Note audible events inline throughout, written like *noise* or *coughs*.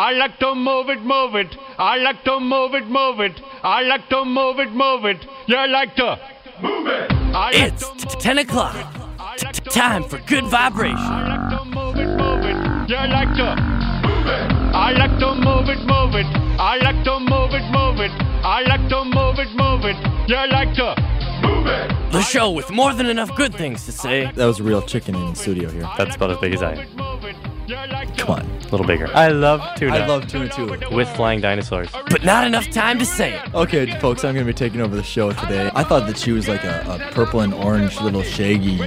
I like to move it, move it. I like to move it, move it. I like to move it, move it. You like to move it. I like It's to t- move 10 o'clock. it. I T- like to Time for good move vibration. I like to move it, move it. You like to move it. I like to move it, move it. I like to move it, move it. I like to move it, move it. You like to move it. The show with more than enough good things to say. That was a real chicken in the studio here. That's about as big as I am. Come on. A little bigger. I love tuna. I love tuna too. with flying dinosaurs. But not enough time to say it. Okay, folks, I'm going to be taking over the show today. I thought that she was like a, a purple and orange little shaggy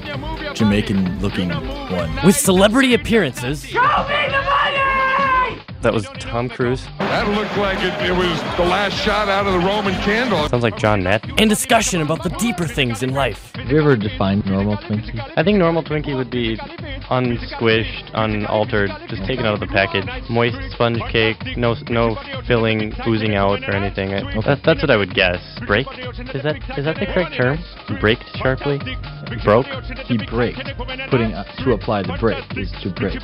Jamaican looking one. With celebrity appearances, That was Tom Cruise. That looked like it, it was the last shot out of the Roman candle. Sounds like John Nett. and discussion about the deeper things in life. Have you ever defined normal Twinkie? I think normal Twinkie would be unsquished, unaltered, just taken out of the package. Moist sponge cake, no no filling oozing out or anything. I, that, that's what I would guess. Break? Is that is that the correct term? Braked sharply? Broke? He braked. Putting uh, to apply the brake is to break.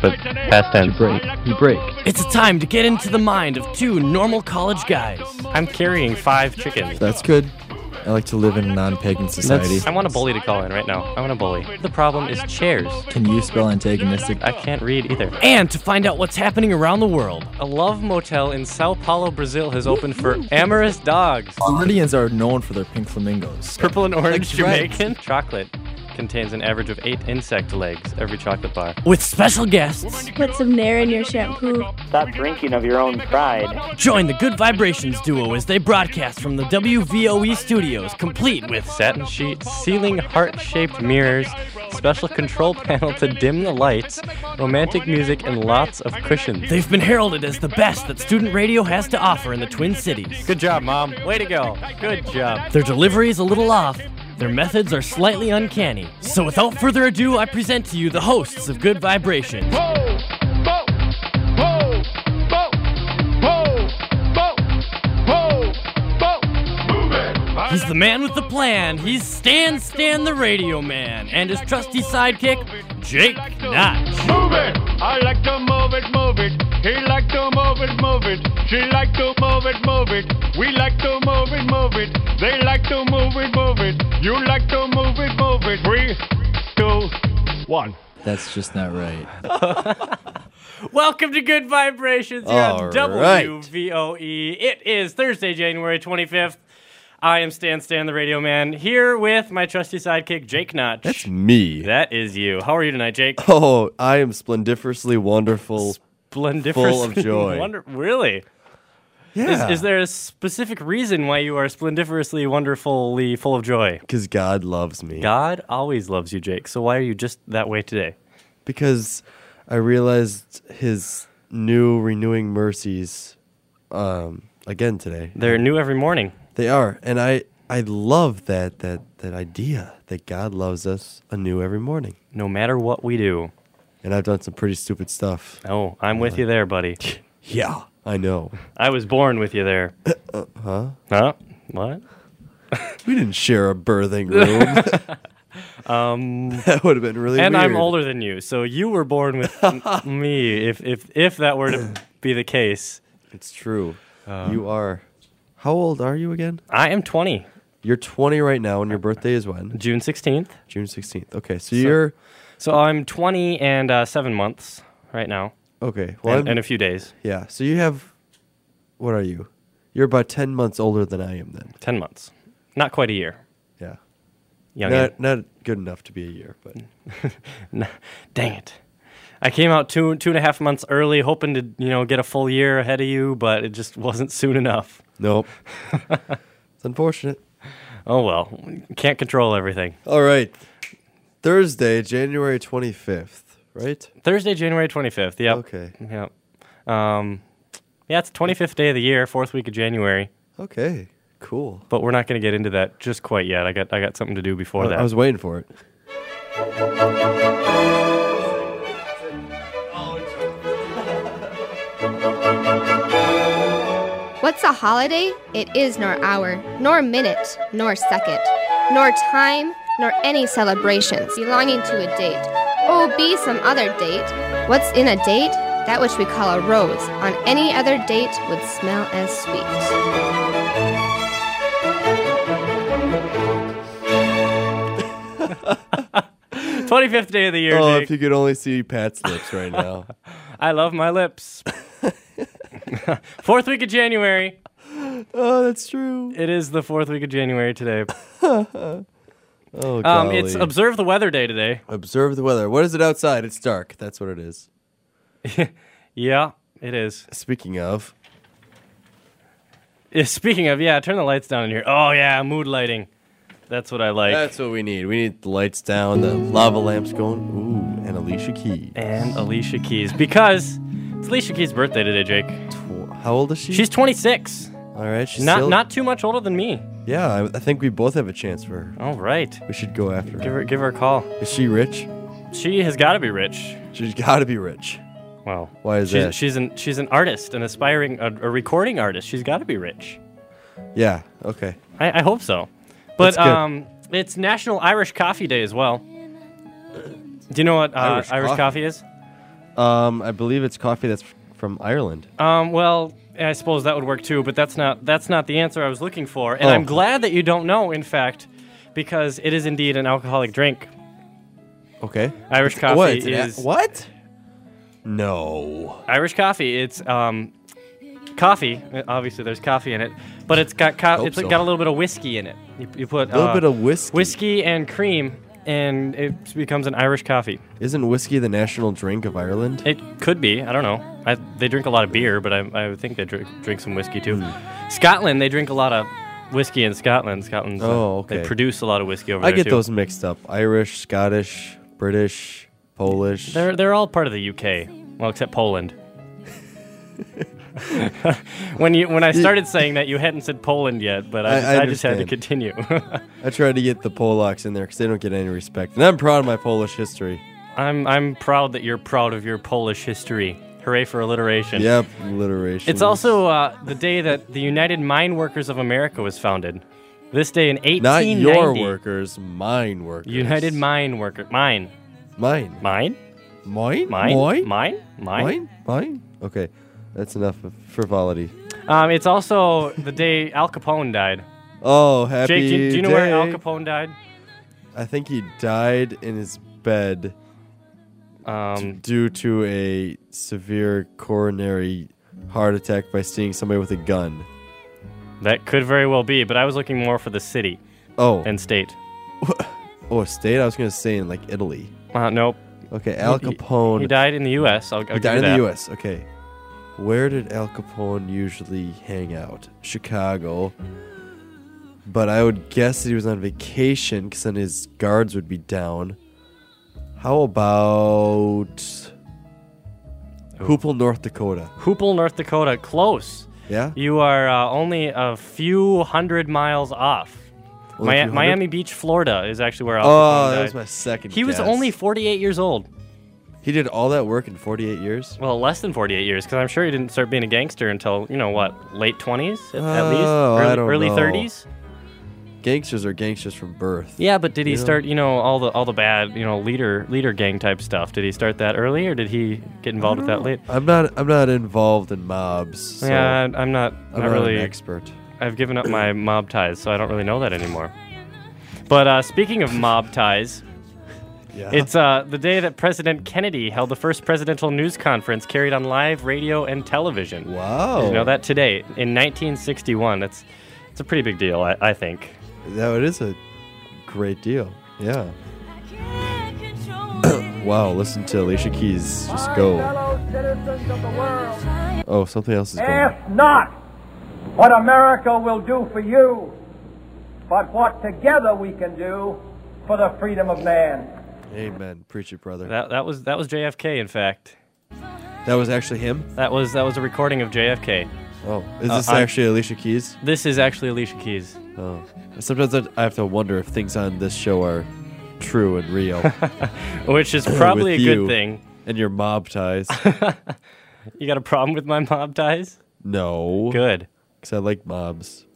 But past tense. Break. He braked. It's a time to get into the mind of two normal college guys. I'm carrying five chickens. That's good. I like to live in a non-pagan society. That's, I want a bully to call in right now. I want a bully. The problem is chairs. Can you spell antagonistic? I can't read either. And to find out what's happening around the world. A love motel in Sao Paulo, Brazil has opened for amorous dogs. Floridians are known for their pink flamingos. Purple and orange Like right. Jamaican. Chocolate contains an average of eight insect legs, every chocolate bar. With special guests, Put some Nair in your shampoo. Stop drinking of your own pride. join the Good Vibrations duo as they broadcast from the WVOE studios, complete with Satin sheets, ceiling heart-shaped mirrors, special control *laughs* panel to dim the lights, romantic music, and lots of cushions. They've been heralded as the best that student radio has to offer in the Twin Cities. Good job, Mom. Way to go. Good job. Their delivery is a little off. Their methods are slightly uncanny. So without further ado, I present to you the hosts of Good Vibration. He's the man with the plan. He's Stan Stan the Radio Man. And his trusty sidekick, Jake Notch. Move it. I like to move it, move it. He like to move it, move it. She like to move it, move it. We like to move it, move it. They like to move it, move it. You like to move it, move it. Three, two, one. That's just not right. *laughs* Welcome to Good Vibrations here All on right. WVOE. It is Thursday, January 25th. I am Stan Stan the Radio Man here with my trusty sidekick, Jake Notch. That's me. That is you. How are you tonight, Jake? *laughs* Oh, I am splendiferously wonderful. Splendiferous. Full of joy. *laughs* Wonder- really? Yeah. Is, is there a specific reason why you are splendiferously, wonderfully full of joy? Because God loves me. God always loves you, Jake. So why are you just that way today? Because I realized His new renewing mercies um, again today. They're new every morning. They are, and I I love that that that idea that God loves us anew every morning. No matter what we do. And I've done some pretty stupid stuff. Oh, I'm with you there, buddy. *laughs* Yeah, I know. *laughs* I was born with you there. Huh? Huh? What? *laughs* We didn't share a birthing room. Um, that would have been really and weird. I'm older than you, so you were born with me. If if if that were to *clears throat* be the case, It's true. Um, you are. How old are you again? I am 20, You're 20 right now, and your birthday is when? June 16th. June 16th. Okay, so, you're So I'm 20 and uh, seven months right now, okay. Well, and, I'm- and a few days, yeah. So you have. What are you? You're about 10 months older than I am. Then. 10 months, not quite a year. Yeah. Young. Not not good enough to be a year, but *laughs* Dang it. I came out two two and a half months early, hoping to you know get a full year ahead of you, but it just wasn't soon enough. Nope. *laughs* it's unfortunate. Oh well, can't control everything. All right. Thursday, January 25th, right? Thursday, January 25th. Yep. Okay. Yep. Um, yeah, it's 25th day of the year, fourth week of January. Okay. Cool. But we're not going to get into that just quite yet. I got I got something to do before I, that. I was waiting for it. What's a holiday? It is nor hour, nor minute, nor second, nor time, nor any celebrations belonging to a date. Oh, be some other date. What's in a date? that which we call a rose on any other date would smell as sweet. *laughs* 25th day of the year, Oh, Jake. if you could only see Pat's lips right now. *laughs* I love my lips. *laughs* *laughs* fourth week of January. oh, that's true. It is the fourth week of January today. *laughs* Oh, Um, it's. Observe the Weather Day today. Observe the weather. What is it outside? It's dark. That's what it is. *laughs* Yeah, it is. Speaking of, Yeah, Speaking of, yeah, turn the lights down in here. Oh, yeah, mood lighting. That's what I like. that's what we need. We need the lights down, the lava lamps going. Ooh, and Alicia Keys. and Alicia Keys. Because it's Alicia Keys' birthday today, Jake. Tw- How old is she? She's 26. all right. She's Not still- not too much older than me. Yeah, I, I think we both have a chance for her. All right. We should go after Give her. her give her a call. Is she rich? She has got to be rich. She's got to be rich. Well, Why is she's, that? She's an she's an artist, an aspiring a, a recording artist. She's got to be rich. Yeah. Okay. I, I hope so. But That's good. um, it's National Irish Coffee Day as well. Do you know what uh, Irish Irish, coffee? coffee is? Um, I believe it's coffee that's from Ireland. Um, well, I suppose that would work too, but that's not that's not the answer I was looking for. And Oh. I'm glad that you don't know, in fact, because it is indeed an alcoholic drink. Okay. Irish It's- coffee what, it's a- is what? No. Irish coffee. It's um, coffee. Obviously, there's coffee in it, but it's got co- it's so. got a little bit of whiskey in it. You, you put A little uh, bit of whiskey. whiskey and cream, and it becomes an Irish coffee. Isn't whiskey the national drink of Ireland? It could be. I don't know. I, they drink a lot of beer, but I, I think they drink, drink some whiskey too. Hmm. Scotland, they drink a lot of whiskey in Scotland. Scotland's uh, Oh, okay. They produce a lot of whiskey over I there I get too. those mixed up. Irish, Scottish, British, Polish. They're they're all part of the UK. Well, except Poland. *laughs* when you when I started saying that, you hadn't said Poland yet, but I, I- just, I I just had to continue. *laughs* I tried to get the Polacks in there because they don't get any respect. And I'm proud of my Polish history. I'm I'm proud that you're proud of your Polish history. Hooray for alliteration! Yep, alliteration. It's also uh, the day that the United Mine Workers of America was founded. This day in 1890. not your workers, mine workers. United Mine Worker. Mine. Mine. Mine? Mine? Mine? Mine? Mine? Mine? Mine? Mine? Okay, that's enough of frivolity. Um, it's also the day Al Capone died. Oh, happy Jake, do you, do you know where Al. Capone died? I think he died in his bed Um, due to a severe coronary heart attack by seeing somebody with a gun. that could very well be, but I was looking more for the city Oh, and state. *laughs* oh, state? I was gonna say in like Italy. Uh, nope. Okay, Al He- he- Capone. He died in the U.S. I'll, I'll He died in that. the U.S. Okay, where did Al Capone usually hang out? Chicago. But I would guess that he was on vacation because then his guards would be down. How about Hoople, North Dakota? Hoople, North Dakota. Close. Yeah. You are uh, only a few hundred miles off. Mi- Miami Beach, Florida is actually where Al Oh, that was my second. he was guess. only 48 years old. He did all that work in 48 years. Well, less than 48 years, because I'm sure he didn't start being a gangster until, you know, what, late 20s at, at least? Oh, I Early, don't early know. 30s? Gangsters are gangsters from birth. Yeah, but did he You know? start, you know, all the all the bad, you know, leader leader gang type stuff? Did he start that early, or did he get involved with that late? I'm not. I'm not involved in mobs. So yeah, I'm not. I'm not not really an expert. I've given up my mob ties, so I don't really know that anymore. But uh, speaking of mob ties, Yeah. it's uh, the day that President Kennedy held the first presidential news conference carried on live radio and television. wow. Did you know that today in 1961? That's it's a pretty big deal, I, I think. That it is a great deal. Yeah. *coughs* wow. Listen to Alicia Keys just go. Oh, something else is going. Ask not what America will do for you, but what together we can do for the freedom of man. Amen. Preach it, brother. That that was that was JFK. In fact, That was actually him. that was that was a recording of JFK. Oh, is Uh, this I- actually Alicia Keys? This is actually Alicia Keys. Oh. Sometimes I I have to wonder if things on this show are true and real. *laughs* Which is *laughs* probably a good thing. and your mob ties. *laughs* You got a problem with my mob ties? no. Good. Because I like mobs.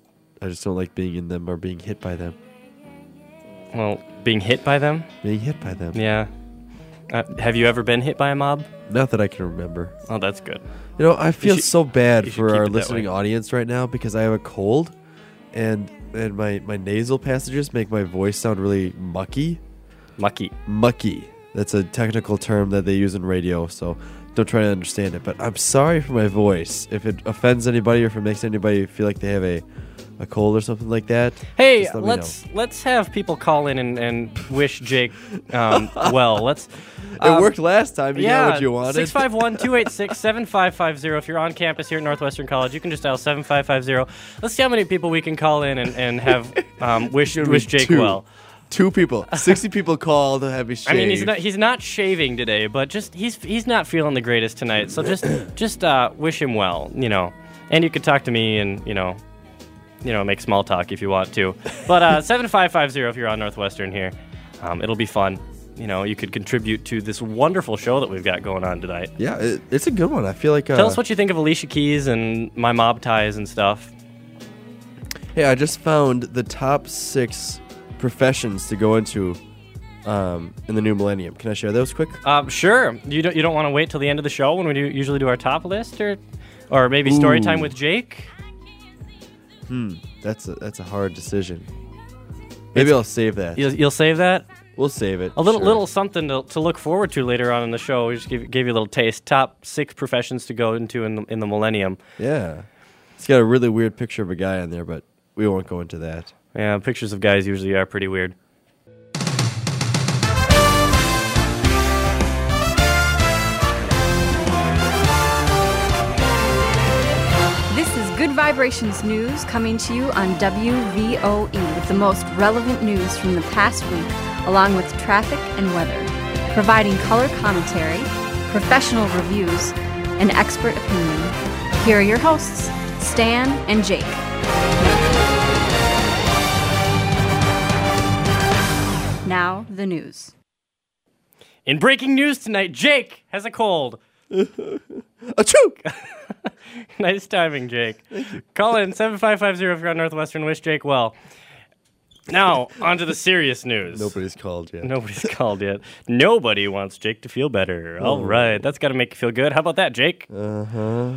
I just don't like being in them or being hit by them. Well, being hit by them? Being hit by them. Yeah. Uh, have you ever been hit by a mob? Not that I can remember. Oh, that's good. You know, I feel should- so bad for our listening audience right now because I have a cold, and and my my nasal passages make my voice sound really mucky. Mucky. Mucky. That's a technical term that they use in radio. So don't try to understand it. But I'm sorry for my voice if it offends anybody or if it makes anybody feel like they have a a cold or something like that. Hey, let let's let's have people call in and, and wish Jake um, *laughs* well. Let's. It worked last time. You yeah, got what you wanted. 651 286 7550. If you're on campus here at Northwestern College, you can just dial 7550. Let's see how many people we can call in and, and have um, *laughs* wish, wish Jake two. well. Two people. 60 people called to have me shave. I mean, he's not he's not shaving today, but just he's he's not feeling the greatest tonight. So just *clears throat* just uh, wish him well, you know. And you could talk to me and you know, you know, make small talk if you want to. But uh, *laughs* seven five five zero if you're on Northwestern here, um, it'll be fun. You know, you could contribute to this wonderful show that we've got going on tonight. Yeah, it, it's a good one. I feel like. Uh, Tell us what you think of Alicia Keys and my mob ties and stuff. Hey, I just found the top six professions to go into um, in the new millennium. Can I share those quick? Um, sure. You don't you don't want to wait till the end of the show when we do, usually do our top list, or or maybe story time with Jake. Hmm, that's a, that's a hard decision. Maybe I'll save that. You'll, you'll save that. We'll save it. A little sure. little something to, to look forward to later on in the show. We just give, gave you a little taste. Top six professions to go into in the, in the millennium. Yeah, it's got a really weird picture of a guy on there, but we won't go into that. Yeah, pictures of guys usually are pretty weird. Vibrations News coming to you on WVOE with the most relevant news from the past week, along with traffic and weather, providing color commentary, professional reviews, and expert opinion. Here are your hosts, Stan and Jake. Now, the news. In breaking news tonight, Jake has a cold. *laughs* Achoo! *laughs* nice timing, Jake. Call in 7550 if you're on Northwestern. Wish Jake well. Now, on to the serious news. Nobody's called yet. Nobody's *laughs* called yet. Nobody wants Jake to feel better. All Oh. right, that's got to make you feel good. How about that, Jake? Uh huh.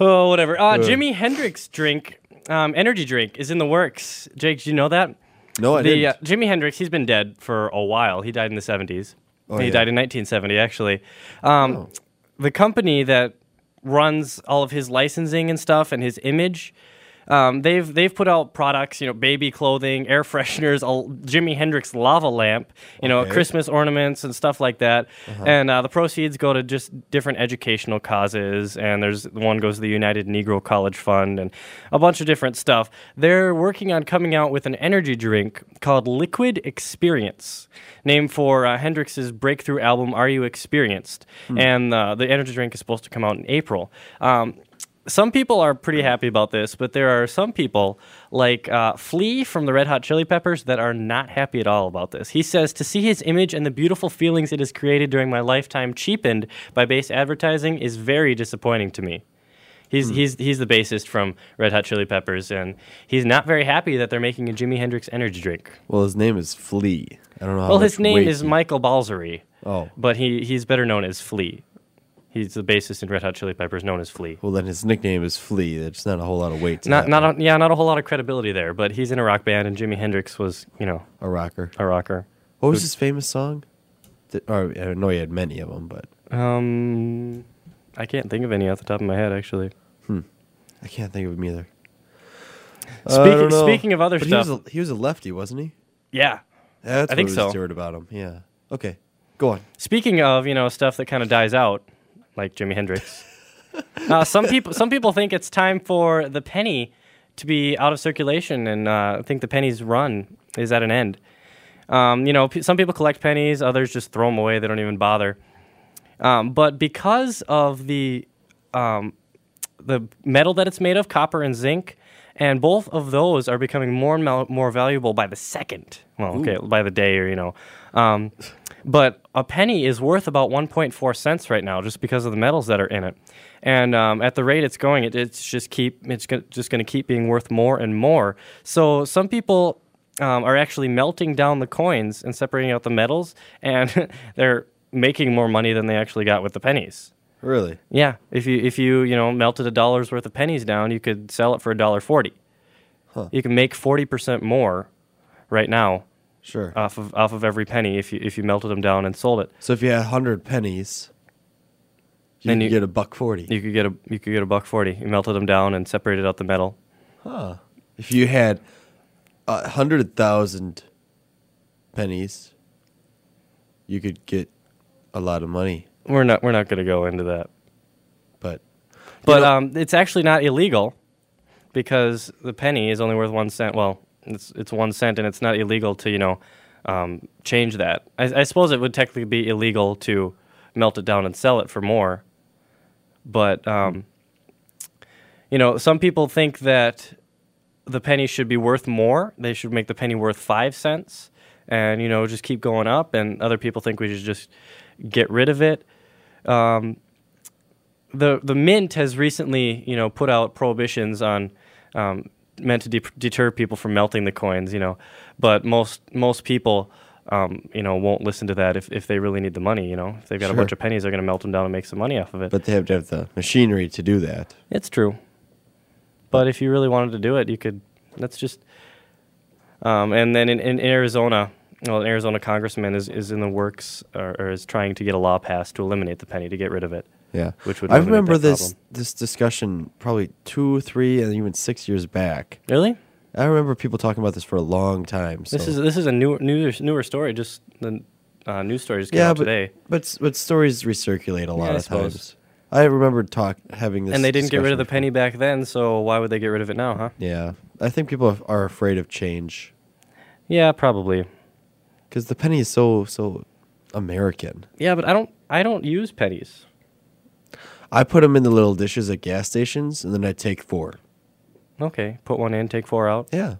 Oh, whatever. Uh, Good. Jimi Hendrix drink, um, energy drink, is in the works. Jake, did you know that? No, I the, didn't. Uh, Jimi Hendrix, he's been dead for a while. He died in the 70s. Oh, he yeah. died in 1970, actually. Um, Oh. The company that runs all of his licensing and stuff and his image. Um, they've they've put out products, you know, baby clothing, air *laughs* fresheners, a Jimi Hendrix lava lamp, you know, Okay. Christmas ornaments and stuff like that. Uh-huh. And uh, the proceeds go to just different educational causes. And there's one goes to the United Negro College Fund and a bunch of different stuff. They're working on coming out with an energy drink called Liquid Experience, named for uh, Hendrix's breakthrough album "Are You Experienced?" Hmm. And uh, the energy drink is supposed to come out in April. Um, some people are pretty happy about this, but there are some people like uh, Flea from the Red Hot Chili Peppers that are not happy at all about this. He says to see his image and the beautiful feelings it has created during my lifetime cheapened by base advertising is very disappointing to me. He's, Hmm. he's, he's the bassist from Red Hot Chili Peppers, and he's not very happy that they're making a Jimi Hendrix energy drink. Well, his name is Flea. I don't know. How well, his name is Michael Balzary, Oh, but he, he's better known as Flea. He's the bassist in Red Hot Chili Peppers, known as Flea. well then his nickname is Flea. That's not a whole lot of weight. To Not, not, a, yeah, not a whole lot of credibility there, but he's in a rock band, and Jimi Hendrix was, you know, a rocker. a rocker. What was his famous song? Th- Or I know he had many of them, but Um, I can't think of any off the top of my head, actually. I can't think of him either. *laughs* Speaking, speaking of other But stuff, he was, a, he was a lefty, wasn't he? yeah. That's I think so. weird about him. Yeah. Okay, go on. Speaking of, you know, stuff that kind of dies out, like Jimi Hendrix. uh, some people, some people think it's time for the penny to be out of circulation, and uh, think the penny's run is at an end. Um, you know, p- some people collect pennies, others just throw them away. They don't even bother. Um, but because of the um, the metal that it's made of, copper and zinc, and both of those are becoming more and more valuable by the second. Well, okay, by the day, or you know. But a penny is worth about 1.4 cents right now, just because of the metals that are in it. And um, at the rate it's going, it, it's just keep it's go- just going to keep being worth more and more. So some people um, are actually melting down the coins and separating out the metals, and *laughs* they're making more money than they actually got with the pennies. Really? Yeah, if you if you you know melted a dollar's worth of pennies down, you could sell it for a dollar forty. Huh. You can make forty percent more right now Sure. off of off of every penny if you if you melted them down and sold it. so if you had hundred pennies, you Then could you- get a buck forty. You could get a you could get a buck forty. You melted them down and separated out the metal. Huh. If you had a hundred thousand pennies, you could get a lot of money. We're not we're not going to go into that. But But know- um, it's actually not illegal because the penny is only worth one cent. Well, it's it's one cent, and it's not illegal to you know um, change that. I, I suppose it would technically be illegal to melt it down and sell it for more. But um, you know, some people think that the penny should be worth more. They should make the penny worth five cents, and you know, just keep going up. And other people think we should just get rid of it. Um, the the mint has recently, you know, put out prohibitions on um, meant to de- deter people from melting the coins, you know, but most most people, um, you know, won't listen to that if, if they really need the money, you know, if they've got a bunch of pennies, they're going to melt them down and make some money off of it. but they have to have the machinery to do that. It's true. But if you really wanted to do it, you could. That's just. Um, and then in, in Arizona, well, an Arizona congressman is, is in the works or, or is trying to get a law passed to eliminate the penny to get rid of it. Yeah, Which would I remember that this problem. this discussion probably two, three, and even six years back. Really? I remember people talking about this for a long time. So. This is this is a new newer newer story. Just the uh, news story just came yeah, out but, today, but but stories recirculate a lot I of suppose. times. I remember talk having this, and they didn't get rid of the penny back then. So why would they get rid of it now, huh? Yeah, I think people are afraid of change Yeah, probably. because the penny is so so American. Yeah, but I don't I don't use pennies. I put them in the little dishes at gas stations, and then I take four. Okay, put one in, take four out. Yeah,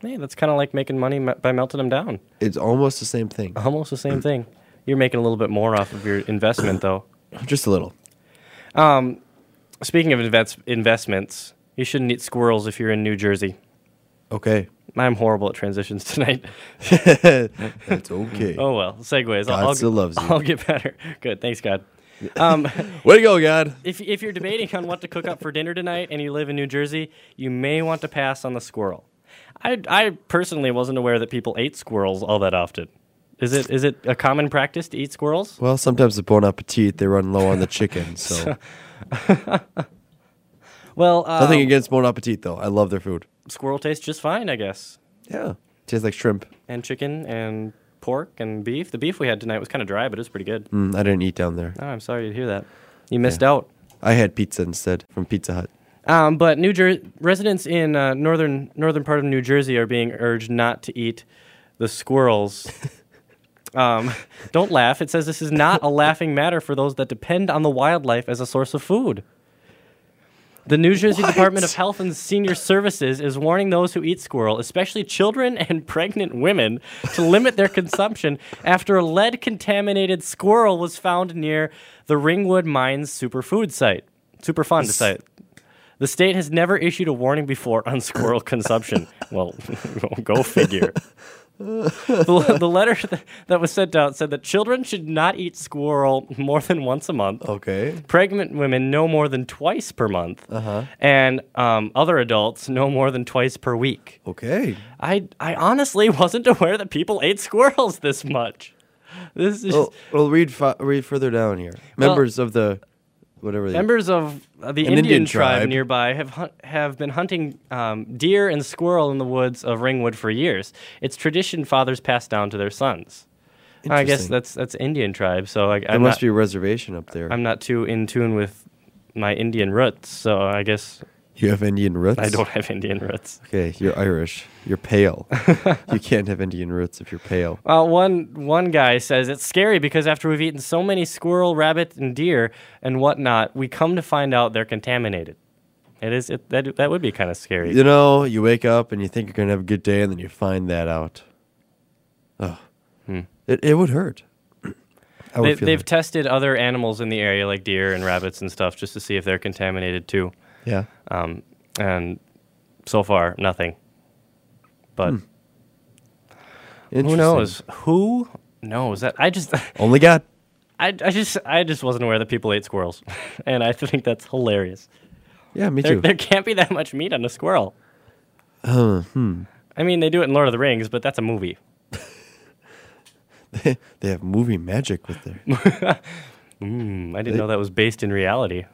Hey, that's kind of like making money me- by melting them down. it's almost the same thing, Almost the same thing. You're making a little bit more off of your investment, though. *clears throat* just a little. Um, speaking of invest- investments, you shouldn't eat squirrels if you're in New Jersey. Okay, I'm horrible at transitions *laughs* tonight. *laughs* that's okay. Oh well, segues. God I'll, I'll, still loves you. I'll get better. Good, thanks God. Um, *laughs* Way to go, God! if if you're debating on what to cook up for dinner tonight and you live in New Jersey, you may want to pass on the squirrel. I I personally wasn't aware that people ate squirrels all that often. Is it is it a common practice to eat squirrels? Well, sometimes at Bon Appetit they run low on the chicken, *laughs* so *laughs* Well, uh, nothing against Bon Appetit though. I love their food. squirrel tastes just fine, I guess. Yeah, tastes like shrimp. And chicken and pork and beef. The beef we had tonight was kind of dry, but it was pretty good. Mm, I didn't eat down there. Oh, I'm sorry to hear that. You missed out. I had pizza instead from Pizza Hut. Um, but New Jer- residents in uh, northern northern part of New Jersey are being urged not to eat the squirrels. *laughs* um, don't laugh. It says this is not a laughing matter for those that depend on the wildlife as a source of food. The New Jersey Department of Health and Senior Services is warning those who eat squirrel, especially children *laughs* and pregnant women, to limit their consumption after a lead contaminated squirrel was found near the Ringwood Mines superfood site. Superfund site. The state has never issued a warning before on squirrel consumption. Well, *laughs* go figure. *laughs* the, the letter th- that was sent out said that children should not eat squirrel more than once a month. Okay. Pregnant women no more than twice per month, Uh-huh. and um, other adults no more than twice per week. Okay. I I honestly wasn't aware that people ate squirrels this much. This is Well, well read fi- read further down here. Well- Members of the whatever they Members of uh, the Indian, Indian tribe, tribe. nearby have hun- have been hunting um, deer and squirrel in the woods of Ringwood for years. It's tradition fathers pass down to their sons. I guess Interesting. that's that's Indian tribe, so I, There I'm must not, be a reservation up there. I'm not too in tune with my Indian roots, so I guess you have Indian roots? I don't have Indian roots. Okay, you're Irish. You're pale. *laughs* you can't have Indian roots if you're pale. Well, one one guy says it's scary because after we've eaten so many squirrel, rabbit, and deer and whatnot, we come to find out they're contaminated. It is it, that that would be kind of scary. You know, you wake up and you think you're gonna have a good day, and then you find that out. Oh, Hmm. it it would hurt. *clears throat* Would they, they've hurt. tested other animals in the area, like deer and rabbits and stuff, just to see if they're contaminated too. Yeah. Um, and so far, nothing. But Hmm. who knows? Who knows? That I just *laughs* Only God. I, I just I just wasn't aware that people ate squirrels, *laughs* and I think that's hilarious. Yeah, me There, too. there can't be that much meat on a squirrel. Uh, hmm. I mean, they do it in Lord of the Rings, but that's a movie. *laughs* they have movie magic with their. Mm, I didn't They- know that was based in reality.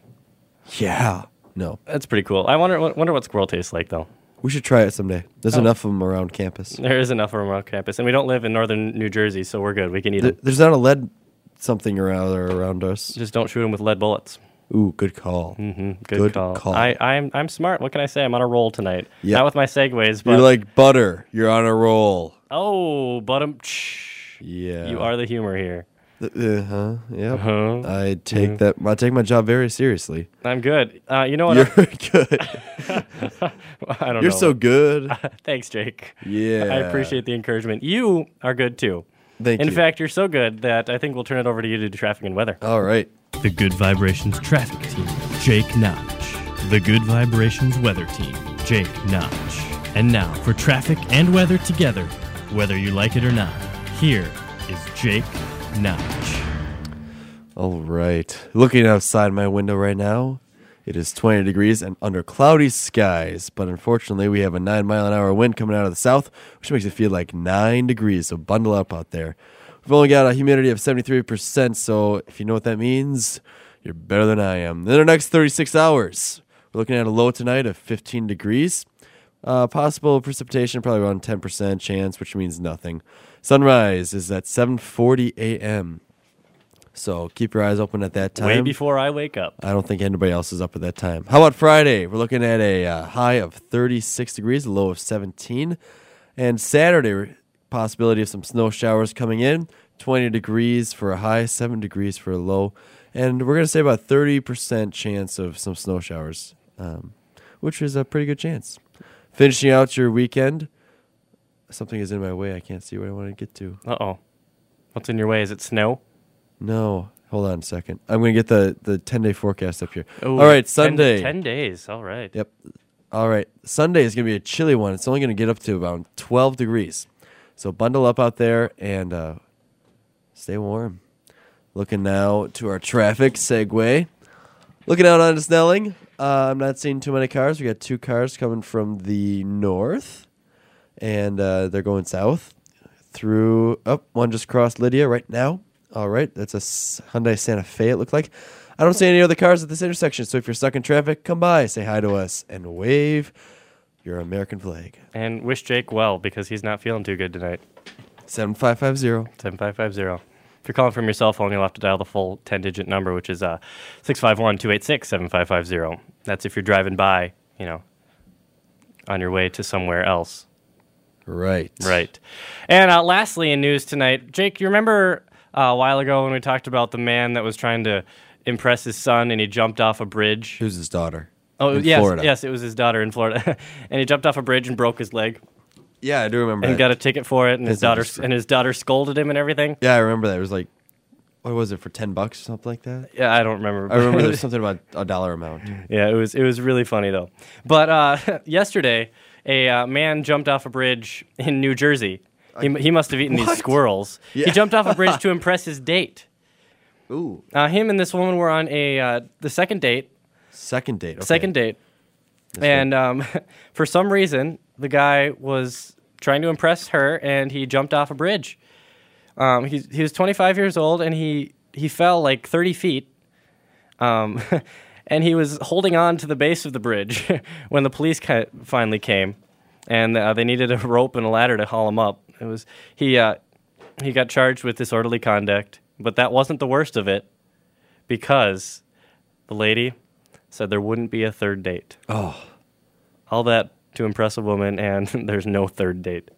Yeah. No. That's pretty cool. I wonder wonder what squirrel tastes like though. We should try it someday. There's Oh. enough of them around campus. There is enough of them around campus, and we don't live in northern New Jersey, so we're good. We can eat There- them. there's not a lead something around around us. Just don't shoot them with lead bullets. Ooh, good call. Mm-hmm. Good, Good call. call. I, I'm I'm smart. What can I say? I'm on a roll tonight. Yeah. Not with my segues, but You're like butter. You're on a roll. oh, but um, Yeah. you are the humor here. Uh huh. Yep. Uh-huh. I take that. I take my job very seriously. I'm good. Uh, you know what? You're *laughs* good. *laughs* I don't You're know. so good. *laughs* Thanks, Jake. Yeah. I appreciate the encouragement. You are good too. Thank you. In you. fact, you're so good that I think we'll turn it over to you to do traffic and weather. All right. The Good Vibrations traffic team, Jake Notch. The Good Vibrations weather team, Jake Notch. And now for traffic and weather together, whether you like it or not, here is Jake Notch. All right. Looking outside my window right now, it is 20 degrees and under cloudy skies. But unfortunately, we have a nine mile an hour wind coming out of the south, which makes it feel like nine degrees. So bundle up out there. We've only got a humidity of 73%. So if you know what that means, you're better than I am. In the next 36 hours, we're looking at a low tonight of 15 degrees. Uh, possible precipitation, probably around 10% chance, which means nothing. Sunrise is at 7:40 a.m. So keep your eyes open at that time. Way before I wake up. I don't think anybody else is up at that time. How about Friday? We're looking at a uh, high of 36 degrees, a low of 17. And Saturday, possibility of some snow showers coming in. 20 degrees for a high, 7 degrees for a low. And we're going to say about 30% chance of some snow showers, um, which is a pretty good chance. Finishing out your weekend. Something is in my way. I can't see what I want to get to. Uh oh. What's in your way? Is it snow? No. Hold on a second. I'm going to get the, the 10 day forecast up here. Ooh, All right, 10 Sunday. 10 days. All right. Yep. All right. Sunday is going to be a chilly one. It's only going to get up to about 12 degrees. So bundle up out there and uh, stay warm. Looking now to our traffic segue. Looking out onto Snelling. Uh, I'm not seeing too many cars. We got two cars coming from the north, and uh, they're going south through. Up, one just crossed Lydia right now. All right, that's a Hyundai Santa Fe. It looked like. I don't see any other cars at this intersection. So if you're stuck in traffic, come by, say hi to us, and wave your American flag. And wish Jake well because he's not feeling too good tonight. 7550. 7550. If you're calling from your cell phone, you'll have to dial the full 10 digit number, which is uh, 651 286 7550. That's if you're driving by, you know, on your way to somewhere else. Right. Right. And uh, lastly, in news tonight, Jake, you remember uh, a while ago when we talked about the man that was trying to impress his son and he jumped off a bridge? Who's his daughter? Oh, In yes. Florida. Yes, it was his daughter in Florida. *laughs* and he jumped off a bridge and broke his leg. Yeah, I do remember And that. got a ticket for it, and his daughter and his daughter scolded him and everything. Yeah, I remember that. It was like, what was it for ten bucks or something like that? Yeah, I don't remember. I remember there's *laughs* something about a dollar amount. Yeah, it was it was really funny though. But uh, *laughs* yesterday, a uh, man jumped off a bridge in New Jersey. He, m- he must have eaten What? these squirrels. He jumped off a bridge *laughs* to impress his date. Ooh. Uh, him and this woman were on a uh, the second date. Second date. Okay. Second date. and um, *laughs* for some reason, the guy was trying to impress her, and he jumped off a bridge. Um, he he was 25 years old, and he he fell like 30 feet. Um, *laughs* and he was holding on to the base of the bridge *laughs* when the police ca- finally came, and uh, they needed a *laughs* rope and a ladder to haul him up. It was he uh, he got charged with disorderly conduct, but that wasn't the worst of it, because the lady said there wouldn't be a third date. Oh. All that to impress a woman, and *laughs* there's no third date.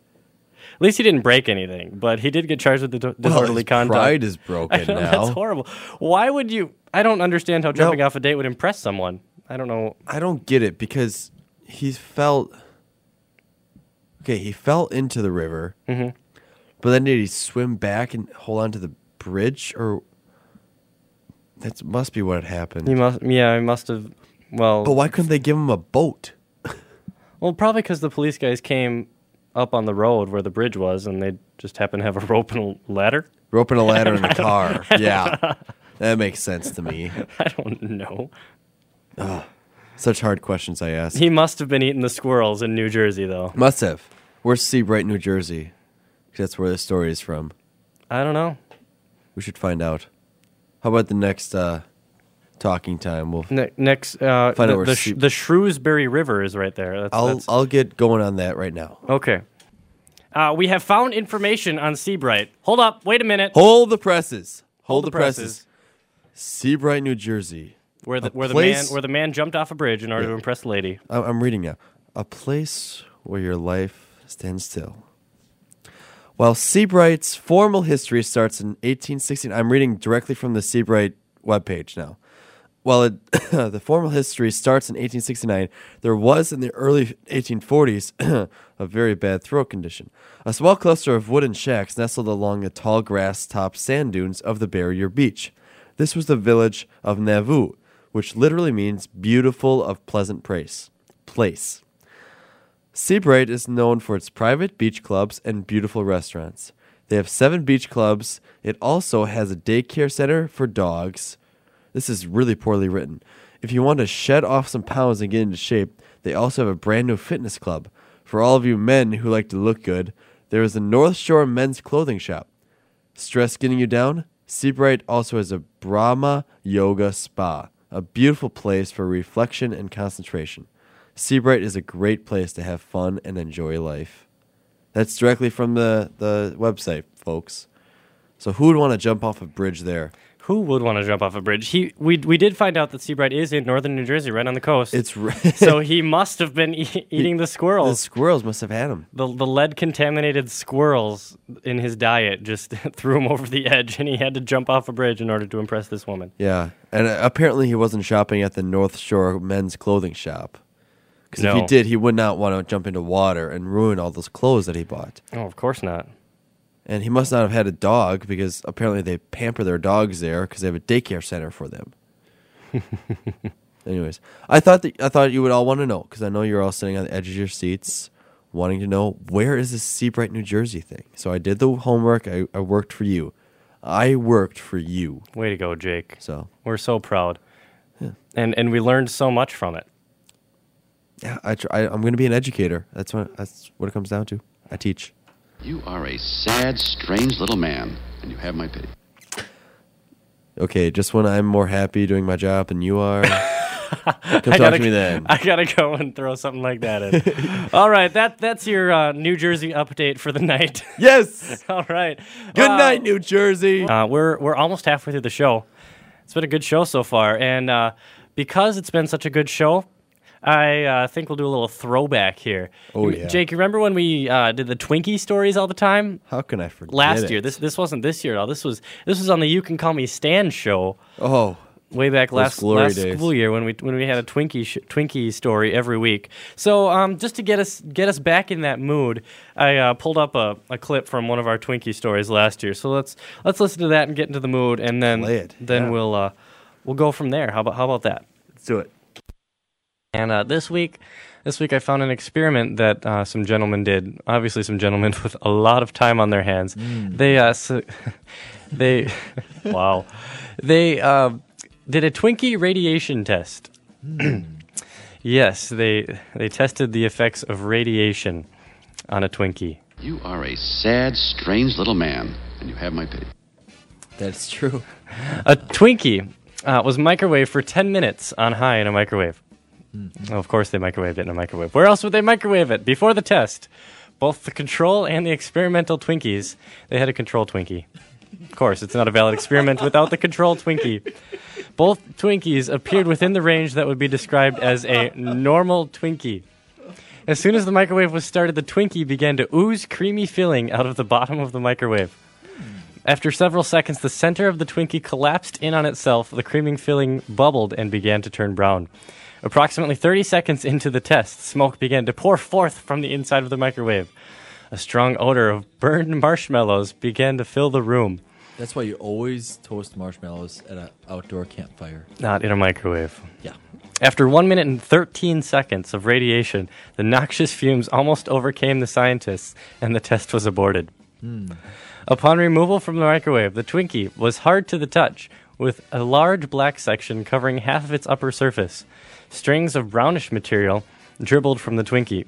At least he didn't break anything, but he did get charged with the Well, disorderly his conduct. pride is *laughs* broken know, now. That's horrible. Why would you? I don't understand how jumping off a date would impress someone. I don't know. I don't get it because he felt. Okay, he fell into the river, Mhm. but then did he swim back and hold on to the bridge, or that must be what happened? He must. Yeah, he must have. Well, But why couldn't they give him a boat? *laughs* well, probably because the police guys came up on the road where the bridge was, and they just happened to have a *laughs* rope and a ladder. Rope and a ladder *laughs* in the car. Yeah. *laughs* That makes sense to me. I don't know. Such hard questions I ask. He must have been eating the squirrels in New Jersey, though. Must have. Where's Seabright, New Jersey? that's where the story is from. I don't know. We should find out. How about the next uh, talking time? We'll Ne- next, uh, Find out the, where the, Sh- the Shrewsbury River is right there. That's, I'll that's- I'll get going on that right now. okay. Uh, we have found information on Seabright. Hold up. Wait a minute. Hold the presses. Hold, the the presses. Seabright, New Jersey. Where the A where the man where the man jumped off a bridge in order to impress the lady. I'm reading now. A place where your life stands still. While Seabright's formal history starts in 1816, I'm reading directly from the Seabright webpage now. While it, *coughs* the formal history starts in 1869, there was in the early 1840s *coughs* a very bad throat condition. A small cluster of wooden shacks nestled along the tall grass topped sand dunes of the barrier beach. This was the village of Nauvoo, which literally means beautiful of pleasant place. place. Seabright is known for its private beach clubs and beautiful restaurants. They have seven beach clubs. It also has a daycare center for dogs. This is really poorly written. If you want to shed off some pounds and get into shape, they also have a brand new fitness club. For all of you men who like to look good, there is a North Shore men's clothing shop. Stress getting you down? Seabright also has a Brahma Yoga Spa, a beautiful place for reflection and concentration. Seabright is a great place to have fun and enjoy life. That's directly from the, the website, folks. So who would want to jump off a bridge there? Who would want to jump off a bridge? He we we did find out that Seabright is in northern New Jersey, right on the coast. It's r- *laughs* so he must have been e- *laughs* eating the squirrels. the squirrels. must have had him. The the lead contaminated squirrels in his diet just *laughs* threw him over the edge, and he had to jump off a bridge in order to impress this woman. Yeah, and uh, apparently he wasn't shopping at the North Shore men's clothing shop. Because if he did, he would not want to jump into water and ruin all those clothes that he bought. Oh, of course not. And he must not have had a dog because apparently they pamper their dogs there because they have a daycare center for them. *laughs* Anyways, I thought that I thought you would all want to know because I know you're all sitting on the edge of your seats, wanting to know where is this Seabright, New Jersey thing. So I did the homework. I, I worked for you. I worked for you. Way to go, Jake. So We're so proud, yeah. and and we learned so much from it. yeah, I, tr- I I'm going to be an educator. That's what that's what it comes down to. I teach. You are a sad, strange little man, and you have my pity. Okay, just when I'm more happy doing my job than you are, *laughs* come I talk gotta, to me then. I gotta go and throw something like that in. *laughs* All right, that that's your uh, New Jersey update for the night. *laughs* Yes. All right. Good Uh, night, New Jersey. Uh, we're we're almost halfway through the show. It's been a good show so far, and uh, because it's been such a good show, I uh, think we'll do a little throwback here. Oh, yeah. Jake, you remember when we uh, did the Twinkie stories all the time How can I forget last it? year? This this wasn't this year at all. This was this was on the You Can Call Me Stan show Oh, way back last last days. school year when we when we had a Twinkie sh- Twinkie story every week. So um, just to get us get us back in that mood, I uh, pulled up a, a clip from one of our Twinkie stories last year. So let's let's listen to that and get into the mood, and then then yeah. we'll uh, we'll go from there. How about how about that? let's do it. And uh, this week, this week I found an experiment that uh, some gentlemen did. Obviously, some gentlemen *laughs* with a lot of time on their hands. They, uh, so, *laughs* they, *laughs* wow, they uh, did a Twinkie radiation test. *clears throat* yes, they they tested the effects of radiation on a Twinkie. You are a sad, strange little man, and you have my pity. That's true. A Twinkie uh, was microwaved for 10 minutes on high in a microwave. Well, of course, they microwaved it in a microwave. Where else would they microwave it? Before the test, both the control and the experimental Twinkies, they had a control Twinkie. Of course, it's not a valid experiment without the control Twinkie. Both Twinkies appeared within the range that would be described as a normal Twinkie. As soon as the microwave was started, the Twinkie began to ooze creamy filling out of the bottom of the microwave. After several seconds, the center of the Twinkie collapsed in on itself, the creaming filling bubbled and began to turn brown. Approximately 30 seconds into the test, smoke began to pour forth from the inside of the microwave. A strong odor of burned marshmallows began to fill the room. That's why you always toast marshmallows at an outdoor campfire. Not in a microwave. Yeah. After 1 minute and 13 seconds of radiation, the noxious fumes almost overcame the scientists, and the test was aborted. Hmm. Upon removal from the microwave, the Twinkie was hard to the touch, with a large black section covering half of its upper surface. Strings of brownish material dribbled from the Twinkie.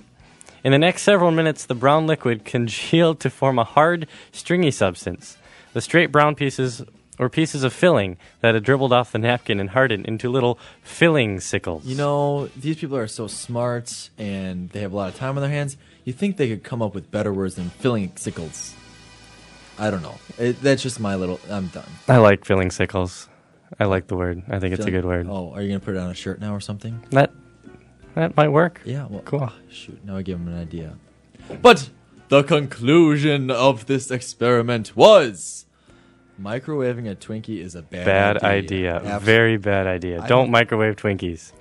In the next several minutes, the brown liquid congealed to form a hard, stringy substance. The straight brown pieces were pieces of filling that had dribbled off the napkin and hardened into little filling sickles. You know, these people are so smart and they have a lot of time on their hands. You think they could come up with better words than filling sickles? I don't know. It, that's just my little. I'm done. I like filling sickles. I like the word. I think it's a good word. Oh, are you gonna put it on a shirt now or something? That that might work. Yeah. Well, Cool. oh, shoot. Now I give him an idea. But the conclusion of this experiment was microwaving a Twinkie is a bad, Bad idea. idea. Very bad idea. I Don't don't- microwave Twinkies.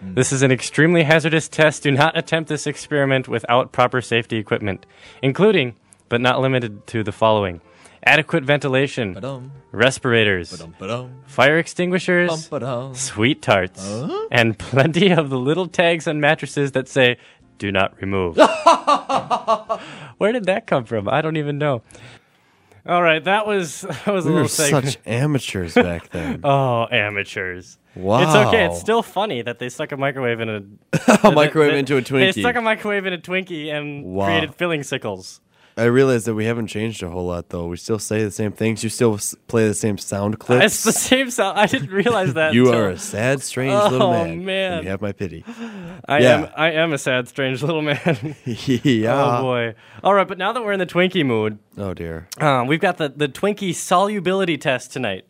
Hmm. This is an extremely hazardous test. Do not attempt this experiment without proper safety equipment, including, but not limited to, the following adequate ventilation, Ba-dum. respirators, Ba-dum-ba-dum. fire extinguishers, Bum-ba-dum. sweet tarts, Huh? and plenty of the little tags on mattresses that say, do not remove. *laughs* Where did that come from? I don't even know. All right, that was *laughs* that was a We little segment. such amateurs back then. *laughs* Oh, amateurs. Wow. It's okay. It's still funny that they stuck a microwave in a, A microwave into a twinkie. They Twinkie. stuck a microwave in a Twinkie and Wow. created filling sickles. I realize that we haven't changed a whole lot, though. We still say the same things. You still s- play the same sound *laughs* clips. It's the same sound. I didn't realize that. you until- are a sad, strange *laughs* Oh, little man. Oh man. and You have my pity. I Yeah. am. I am a sad, strange little man. *laughs* yeah. Oh boy. All right, but now that we're in the Twinkie mood, Oh dear. um, we've got the the Twinkie solubility test tonight.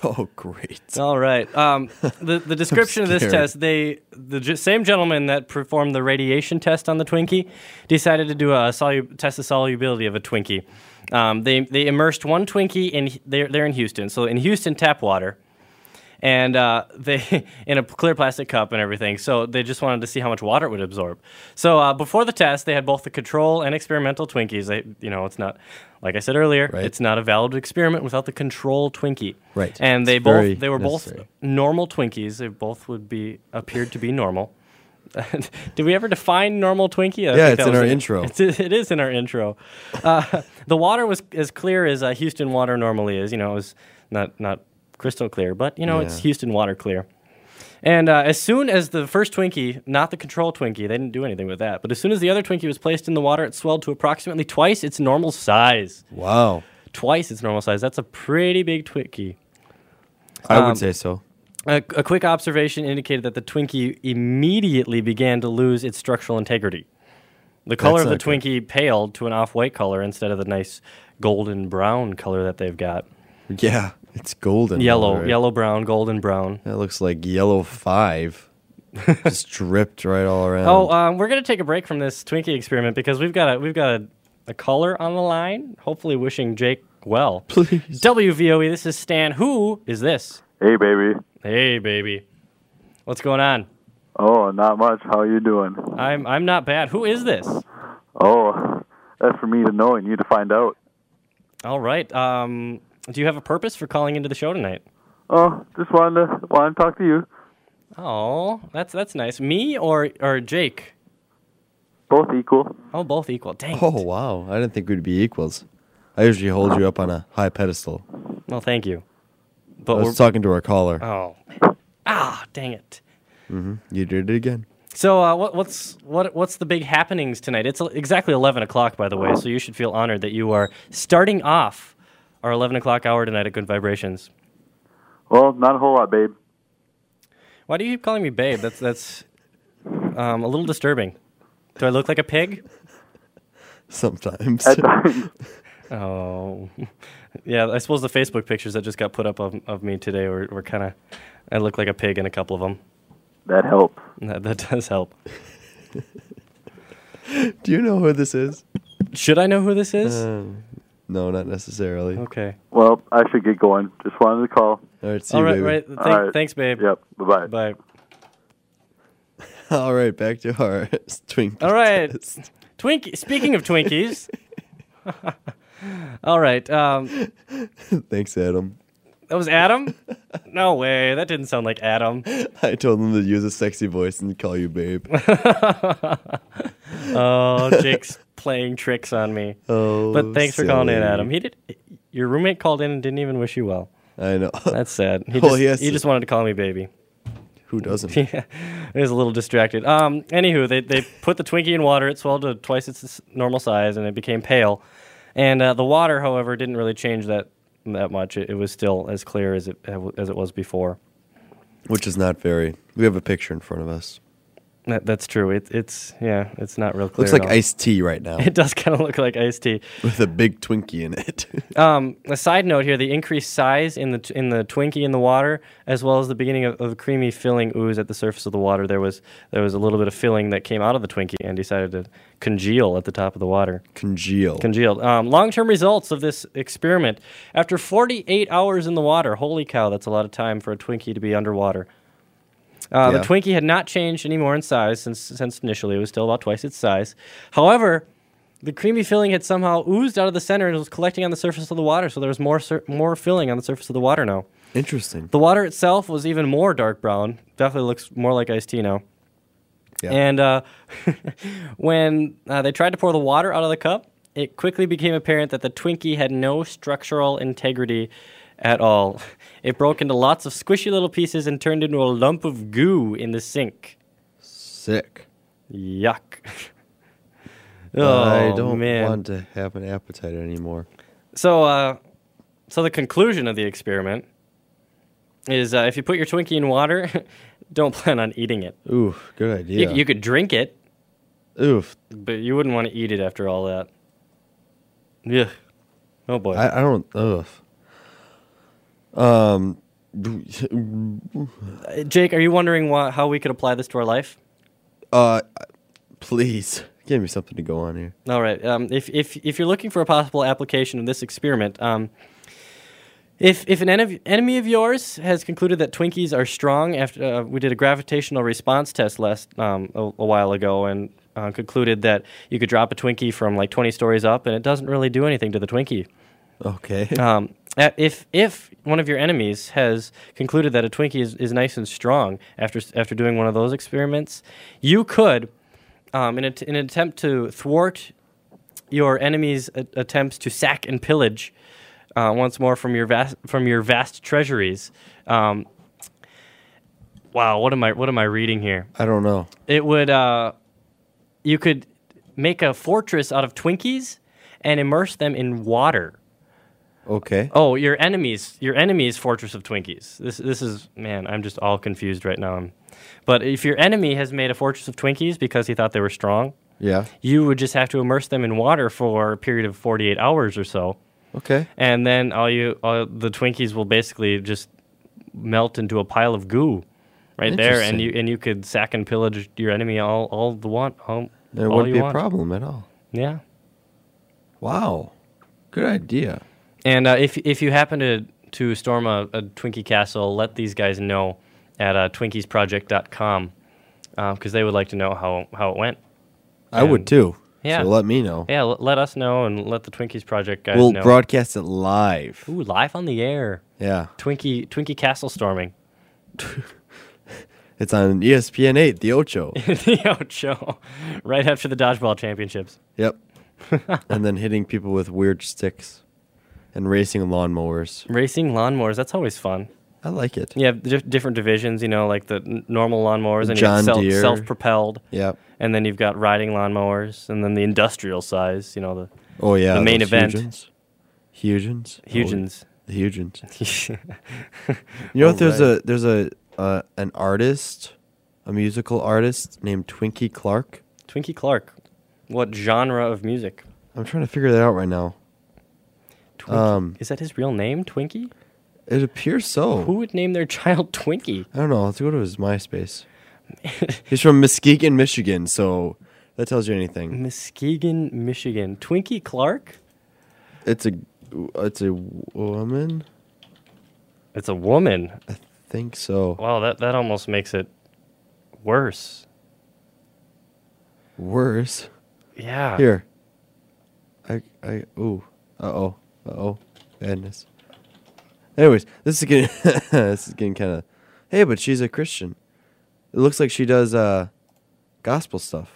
*laughs* Oh great. All right. Um, the the *laughs* description of this test, they the j- same gentleman that performed the radiation test on the Twinkie decided to do a solu- test the solubility of a Twinkie. Um, they they immersed one Twinkie in they're they're in Houston, so in Houston tap water, and uh, *laughs* they in a clear plastic cup and everything. So they just wanted to see how much water it would absorb. So uh, before the test, they had both the control and experimental Twinkies. They you know it's not like I said earlier, Right. it's not a valid experiment without the control Twinkie. Right. And they It's both they were necessary. both normal Twinkies. They both would be appeared to be normal. *laughs* Did we ever define normal Twinkie? I Yeah, it's in our it. intro. It's, it is in our intro. Uh, *laughs* the water was as clear as uh, Houston water normally is. You know, it was not not crystal clear, but you know, it's Houston water clear. And uh, as soon as the first Twinkie, not the control Twinkie, they didn't do anything with that. But as soon as the other Twinkie was placed in the water, it swelled to approximately twice its normal size. Wow. Twice its normal size. That's a pretty big Twinkie. I Um, would say so. A, a quick observation indicated that the Twinkie immediately began to lose its structural integrity. The color of the good. Twinkie paled to an off-white color instead of the nice golden brown color that they've got. Yeah, it's golden. Yellow, right? yellow brown, golden brown. That looks like yellow five. *laughs* Just dripped right all around. Oh, um, we're gonna take a break from this Twinkie experiment because we've got a we've got a, a caller on the line. Hopefully, wishing Jake well. *laughs* Please. WVOE. E, This is Stan. Who is this? Hey, baby. Hey, baby. What's going on? Oh, not much. How are you doing? I'm I'm not bad. Who is this? Oh, that's for me to know and you to find out. All right. Um, do you have a purpose for calling into the show tonight? Oh, just wanted to wanted to talk to you. Oh, that's that's nice. Me or or Jake? Both equal. Oh, both equal. Dang. Oh wow! I didn't think we'd be equals. I usually hold you up on a high pedestal. Well, thank you. But I was we're talking to our caller. oh, ah, dang it. hmm You did it again. So, uh, what, what's what what's the big happenings tonight? It's exactly eleven o'clock, by the way. So you should feel honored that you are starting off our eleven o'clock hour tonight at Good Vibrations. Well, not a whole lot, babe. Why do you keep calling me babe? That's that's um, a little disturbing. Do I look like a pig? Sometimes. At times. *laughs* Oh, yeah. I suppose the Facebook pictures that just got put up of, of me today were, were kind of. I look like a pig in a couple of them. That helps. That, that does help. *laughs* Do you know who this is? Should I know who this is? Um, no, not necessarily. okay. Well, I should get going. Just wanted to call. All right, see All you, right, baby. right. Thank, All right. Thanks, babe. Yep. Bye bye. *laughs* Bye. All right, back to our *laughs* Twinkie. All right. test. Twinkie. Speaking of Twinkies. *laughs* All right. Um, Thanks, Adam. that was Adam. No way. That didn't sound like Adam. I told him to use a sexy voice and call you babe. Oh, Jake's playing tricks on me. Oh, but thanks for calling in. Adam. He did. Your roommate called in and didn't even wish you well. I know. *laughs* That's sad. He *laughs* Well, just, he he just wanted to call me baby. Who doesn't? *laughs* yeah, he was a little distracted. Um, anywho, they they put the Twinkie in water. It swelled to twice its normal size, and it became pale. And uh, the water, however, didn't really change that that much. It, it was still as clear as it as it was before. Which is not very. We have a picture in front of us. That, that's true. It, it's yeah, it's not real clear. Looks like iced tea right now. *laughs* It does kind of look like iced tea. with a big Twinkie in it. *laughs* Um, a side note here: the increased size in the in the Twinkie in the water, as well as the beginning of, of creamy filling ooze at the surface of the water, there was there was a little bit of filling that came out of the Twinkie and decided to congeal at the top of the water. Congeal. Congealed. Um, long-term results of this experiment: after 48 hours in the water, holy cow, that's a lot of time for a Twinkie to be underwater. Uh, Yeah. The Twinkie had not changed any more in size since since initially; it was still about twice its size. However, the creamy filling had somehow oozed out of the center and was collecting on the surface of the water, so there was more sur- more filling on the surface of the water now. Interesting. The water itself was even more dark brown. Definitely looks more like iced tea now. Yeah. And uh, *laughs* when uh, they tried to pour the water out of the cup, it quickly became apparent that the Twinkie had no structural integrity at all. It broke into lots of squishy little pieces and turned into a lump of goo in the sink. Sick. Yuck. I oh, don't man. want to have an appetite anymore. So, uh, so the conclusion of the experiment is uh, if you put your Twinkie in water, *laughs* don't plan on eating it. Ooh, good idea. You, you could drink it, Oof. but you wouldn't want to eat it after all that. Yeah. Oh boy. I, I don't. Ugh. Um. *laughs* Jake, are you wondering why, how we could apply this to our life? Uh, please give me something to go on here. All right. Um, if, if, if you're looking for a possible application of this experiment, um, if, if an enemy, enemy of yours has concluded that Twinkies are strong, after uh, we did a gravitational response test last um, a, a while ago and uh, concluded that you could drop a Twinkie from like 20 stories up and it doesn't really do anything to the Twinkie. Okay. *laughs* Um, if if one of your enemies has concluded that a Twinkie is, is nice and strong after after doing one of those experiments, you could, um, in, a t- in an attempt to thwart your enemy's a- attempts to sack and pillage uh, once more from your vast from your vast treasuries. Um, wow, what am I what am I reading here? I don't know. It would uh, you could make a fortress out of Twinkies and immerse them in water. Okay. Oh, your enemies, your enemy's fortress of Twinkies. This, this is man. I'm just all confused right now. But if your enemy has made a fortress of Twinkies because he thought they were strong, Yeah. you would just have to immerse them in water for a period of 48 hours or so, Okay. and then all you, all the Twinkies will basically just melt into a pile of goo, right there, and you and you could sack and pillage your enemy all all the want. All, There all wouldn't be a problem at all. Yeah. Wow. Good idea. And uh, if if you happen to to storm a, a Twinkie castle, let these guys know at uh, twinkiesproject.com because they would like to know how, how it went. I would too. Yeah. So let me know. Yeah, l- let us know and let the Twinkies Project guys we'll know. broadcast it live. Ooh, live on the air. Yeah. Twinkie Twinkie castle storming. *laughs* It's on ESPN 8, The Ocho. *laughs* the Ocho, right after the dodgeball championships. Yep. *laughs* and then hitting people with weird sticks and racing lawnmowers. Racing lawnmowers, that's always fun. I like it. You have dif- different divisions, you know, like the n- normal lawnmowers and John you have self propelled. Yep. And then you've got riding lawnmowers, and then the industrial size, you know, the Oh yeah, the main those event. Hugens. Hugens. Hugens. Oh, the Hugens. *laughs* you know what? There's Alright. a there's a uh, an artist, a musical artist named Twinkie Clark. Twinkie Clark. What genre of music? I'm trying to figure that out right now. Twinkie. Um, Is that his real name, Twinkie? It appears so. Who would name their *laughs* child Twinkie? I don't know. Let's go to his MySpace. He's from Muskegon, Michigan, so that tells you anything. Muskegon, Michigan. Twinkie Clark? It's a it's a woman. It's a woman. I think so. Wow, that, that almost makes it worse. Worse. Yeah. Here. I I ooh. Uh oh. Uh oh. Badness. Anyways, this is getting *laughs* this is getting kind of. Hey, but she's a Christian. It looks like she does uh, gospel stuff.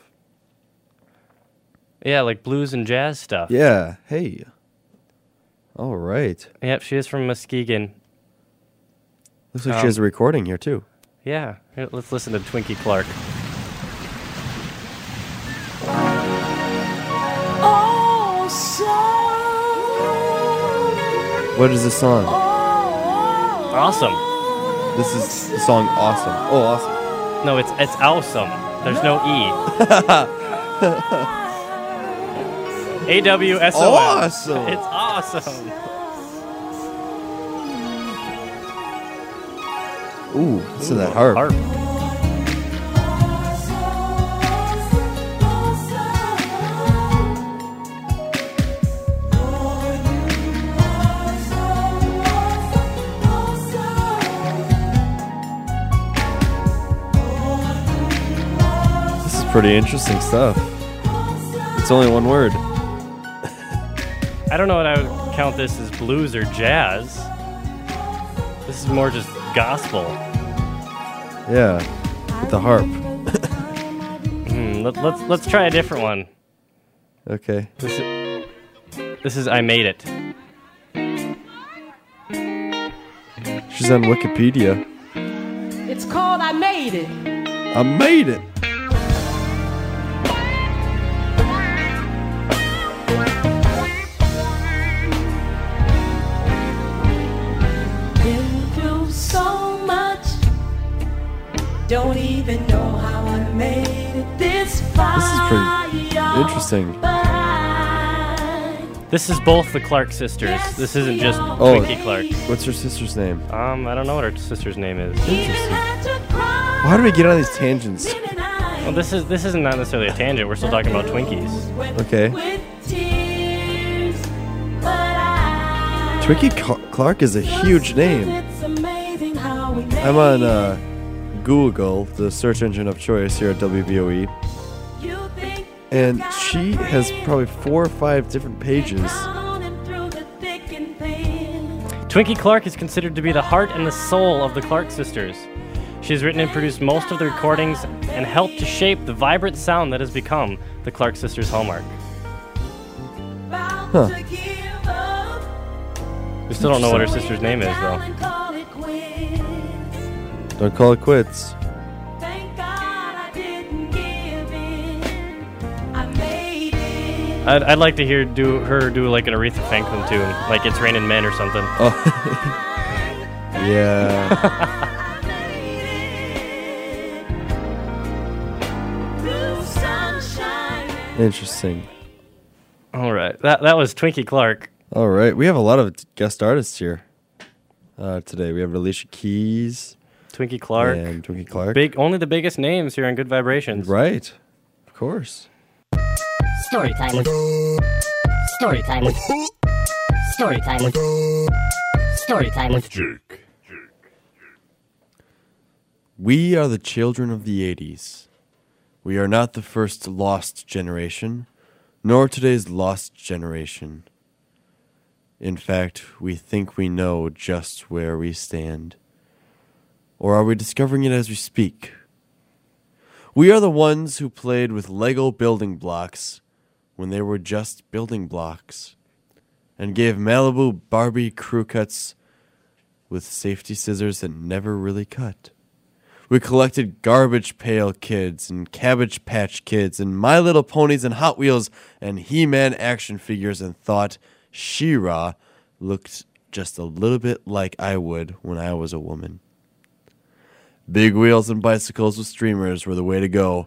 Yeah, like blues and jazz stuff. Yeah. Hey. All right. Yep, she is from Muskegon. Looks like Um, she has a recording here too. Yeah, let's listen to Twinkie Clark. What is this song? Awesome. This is the song "Awesome." Oh, awesome. No, it's it's awesome. There's no E. *laughs* A W S O. Awesome. It's awesome. Ooh, listen to that harp. Harp. Pretty interesting stuff. It's only one word. I don't know what I would count this as blues or jazz. This is more just gospel. Yeah, with the harp. Hmm, let, let's let's try a different one. Okay. This is, this is I made it. She's on Wikipedia. It's called I Made It. I made it. Don't even know how I made it this far. This is pretty interesting. This is both the Clark sisters. This isn't just Oh, Twinkie Clark. What's her sister's name? Um, I don't know what her sister's name is. How do we get on these tangents? Well, this is this isn't not necessarily a tangent. We're still talking about Twinkies. Okay. Twinkie Ca- Clark is a huge name. I'm on uh, Google, the search engine of choice here at WBOE. And she has probably four or five different pages. Twinkie Clark is considered to be the heart and the soul of the Clark sisters. She has written and produced most of the recordings and helped to shape the vibrant sound that has become the Clark sisters' hallmark. Huh. We still don't know what her sister's name is, though. Don't call it quits. I'd, I'd like to hear do her do like an Aretha Franklin tune, like "It's Raining Men" or something. Oh. *laughs* yeah. Interesting. All right, that that was Twinkie Clark. All right. We have a lot of guest artists here uh, today. We have Alicia Keys. Twinkie Clark. And Twinkie Clark. Big, only the biggest names here on Good Vibrations. Right. Of course. Story time with. Story time with. Story time with. Story time with Jake. We are the children of the 80s. We are not the first lost generation, nor today's lost generation. In fact, we think we know just where we stand. Or are we discovering it as we speak? We are the ones who played with Lego building blocks when they were just building blocks, and gave Malibu Barbie crew cuts with safety scissors that never really cut. We collected Garbage Pail Kids and Cabbage Patch Kids and My Little Ponies and Hot Wheels and He Man action figures and thought She-Ra looked just a little bit like I would when I was a woman. Big wheels and bicycles with streamers were the way to go,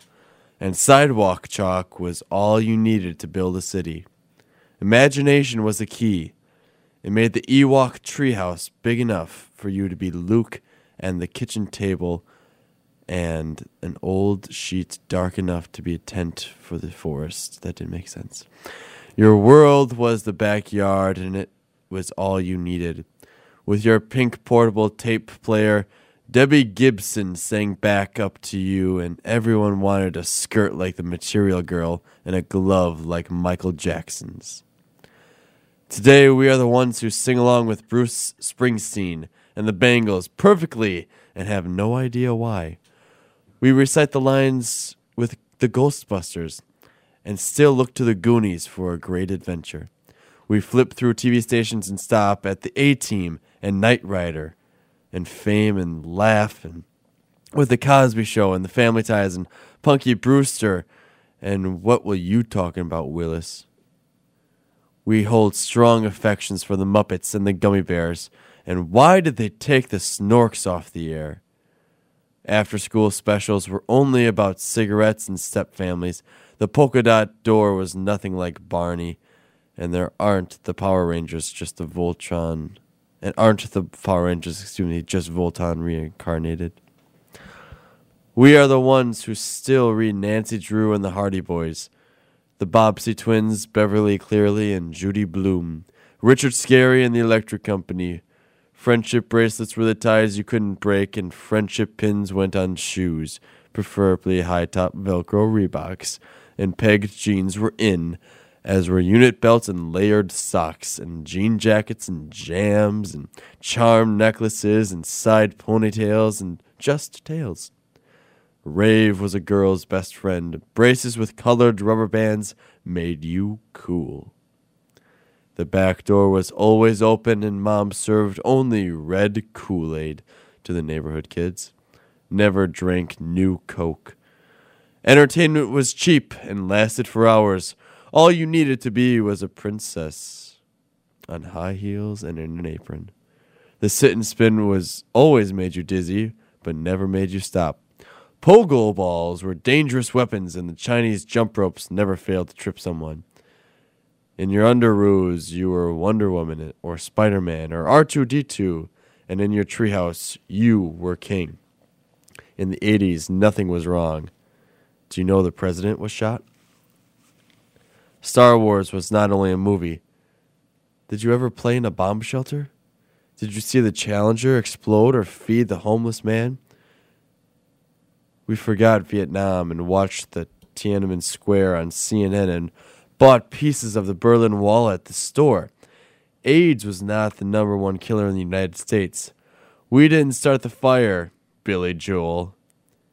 and sidewalk chalk was all you needed to build a city. Imagination was the key. It made the Ewok treehouse big enough for you to be Luke and the kitchen table and an old sheet dark enough to be a tent for the forest. That didn't make sense. Your world was the backyard, and it was all you needed. With your pink portable tape player, Debbie Gibson sang back up to you, and everyone wanted a skirt like the Material Girl and a glove like Michael Jackson's. Today, we are the ones who sing along with Bruce Springsteen and the Bangles perfectly and have no idea why. We recite the lines with the Ghostbusters and still look to the Goonies for a great adventure. We flip through TV stations and stop at the A Team and Knight Rider and Fame and Laugh and with the Cosby Show and the Family Ties and Punky Brewster and what were you talking about, Willis? We hold strong affections for the Muppets and the Gummy Bears. And why did they take the Snorks off the air? After school specials were only about cigarettes and step families. The polka dot door was nothing like Barney. And there aren't the Power Rangers, just the Voltron. And aren't the Power Rangers, excuse me, just Voltron reincarnated. We are the ones who still read Nancy Drew and the Hardy Boys, the Bobbsey twins, Beverly Cleary and Judy Blume, Richard Scarry and the Electric Company. Friendship bracelets were the ties you couldn't break, and friendship pins went on shoes, preferably high top Velcro Reeboks, and pegged jeans were in, as were unit belts and layered socks, and jean jackets and jams, and charm necklaces and side ponytails and just tails. Rave was a girl's best friend. Braces with colored rubber bands made you cool. The back door was always open, and Mom served only red Kool Aid to the neighborhood kids. Never drank new Coke. Entertainment was cheap and lasted for hours. All you needed to be was a princess on high heels and in an apron. The sit and spin was always made you dizzy, but never made you stop. Pogo balls were dangerous weapons, and the Chinese jump ropes never failed to trip someone. In your underoos, you were Wonder Woman or Spider Man or R2D2, and in your treehouse, you were king. In the 80s, nothing was wrong. Do you know the president was shot? Star Wars was not only a movie. Did you ever play in a bomb shelter? Did you see the Challenger explode or feed the homeless man? We forgot Vietnam and watched the Tiananmen Square on CNN and bought pieces of the Berlin Wall at the store. AIDS was not the number one killer in the United States. We didn't start the fire, Billy Joel.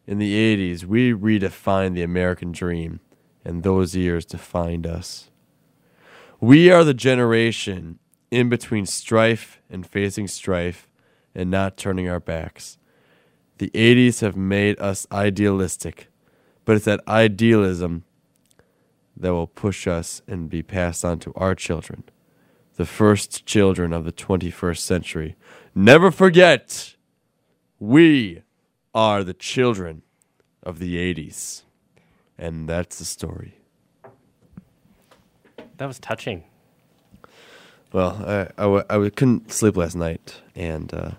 In the 80s, we redefined the American dream, and those years defined us. We are the generation in between strife and facing strife and not turning our backs. The 80s have made us idealistic, but it's that idealism that will push us and be passed on to our children, the first children of the 21st century. Never forget, we are the children of the 80s. And that's the story. That was touching. Well, I, I, w- I w- couldn't sleep last night, and uh,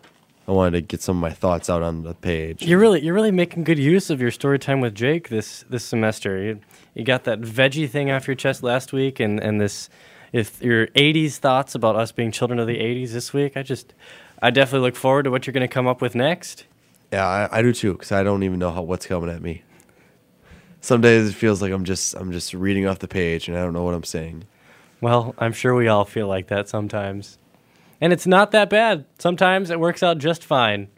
I wanted to get some of my thoughts out on the page. You're really you're really making good use of your story time with Jake this this semester. You, you got that veggie thing off your chest last week, and and this if your '80s thoughts about us being children of the '80s this week. I just I definitely look forward to what you're going to come up with next. Yeah, I, I do too, because I don't even know how what's coming at me. Some days it feels like I'm just I'm just reading off the page, and I don't know what I'm saying. Well, I'm sure we all feel like that sometimes. And it's not that bad. Sometimes it works out just fine.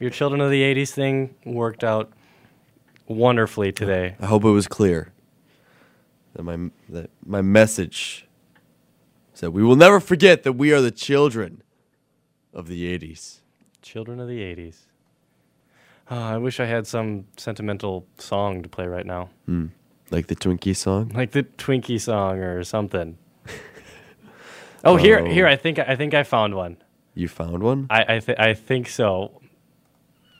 Your Children of the 80s thing worked out wonderfully today. I hope it was clear that my that my message said we will never forget that we are the children of the 80s. Children of the 80s. Oh, I wish I had some sentimental song to play right now. Hmm. Like the Twinkie song? Like the Twinkie song or something. *laughs* oh, here Oh. here I think I think I found one. You found one? I I, th- I think so.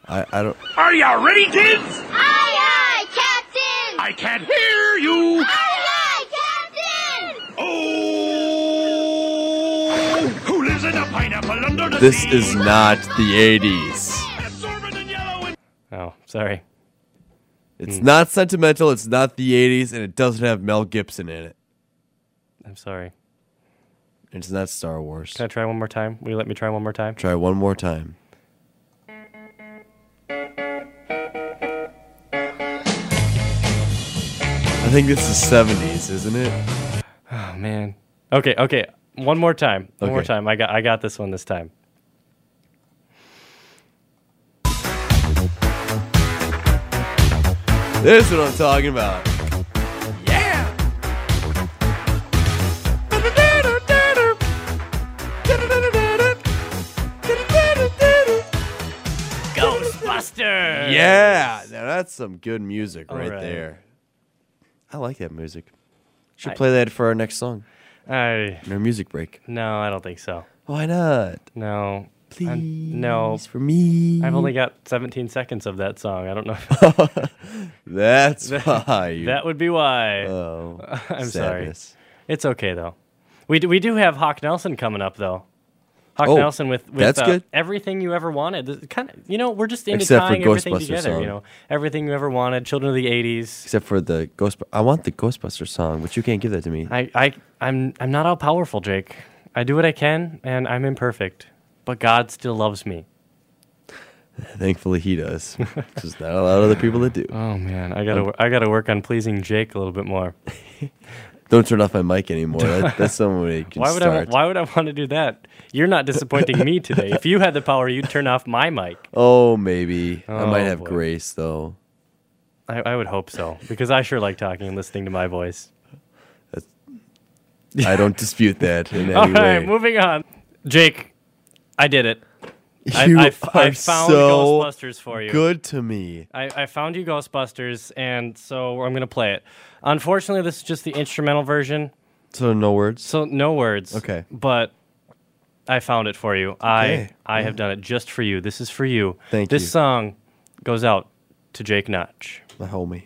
I, I don't Are you ready, kids? Aye, aye, Captain! I can't hear you. Aye, aye, Captain! Oh, who lives in a pineapple under the This sea? is not the 80s. Oh, sorry. It's hmm. not sentimental, it's not the 80s, and it doesn't have Mel Gibson in it. I'm sorry. It's not Star Wars. Can I try one more time? Will you let me try one more time? Try one more time. I think this is 70s, isn't it? Oh man. Okay, okay. One more time. One more time. I got I got this one this time. This is what I'm talking about. Yeah. Ghostbusters. Yeah. Now that's some good music right, right. there. I like that music. Should I- play that for our next song. I No music break. no, I don't think so. Why not? No, Please, I'm- no. for me. I've only got 17 seconds of that song. I don't know. *laughs* That's *laughs* That- why. that would be why. Oh, *laughs* I'm sadness. sorry. It's okay though. We do, we do have Hawk Nelson coming up though. Hawk Oh, Nelson with, with that's uh, good. everything you ever wanted. This Kind of, you know, we're just into Except tying everything together. song. You know, everything you ever wanted. Children of the '80s. Except for the Ghost. I want the Ghostbuster song, but you can't give that to me. I, I, I'm, I'm not all powerful, Jake. I do what I can, and I'm imperfect, but God still loves me. Thankfully, he does. *laughs* There's not a lot of other people that do. Oh man, I gotta, Um, I gotta work on pleasing Jake a little bit more. *laughs* Don't turn off my mic anymore. That, that's some way can Why would start. I? Why would I want to do that? You're not disappointing me today. If you had the power, you'd turn off my mic. *laughs* Oh, maybe. I might Oh, have boy. grace though. I, I would hope so because I sure like talking and listening to my voice. I don't dispute that in any way. All right, way. moving on. Jake, I did it. I, You I I are found so Ghostbusters for you. Good to me. I, I found you Ghostbusters, and so I'm gonna play it. Unfortunately, this is just the instrumental version, So no words. so no words. Okay. But I found it for you. I Okay. I have done it just for you. This is for you. Thank you. this song goes out to Jake Notch. My homie.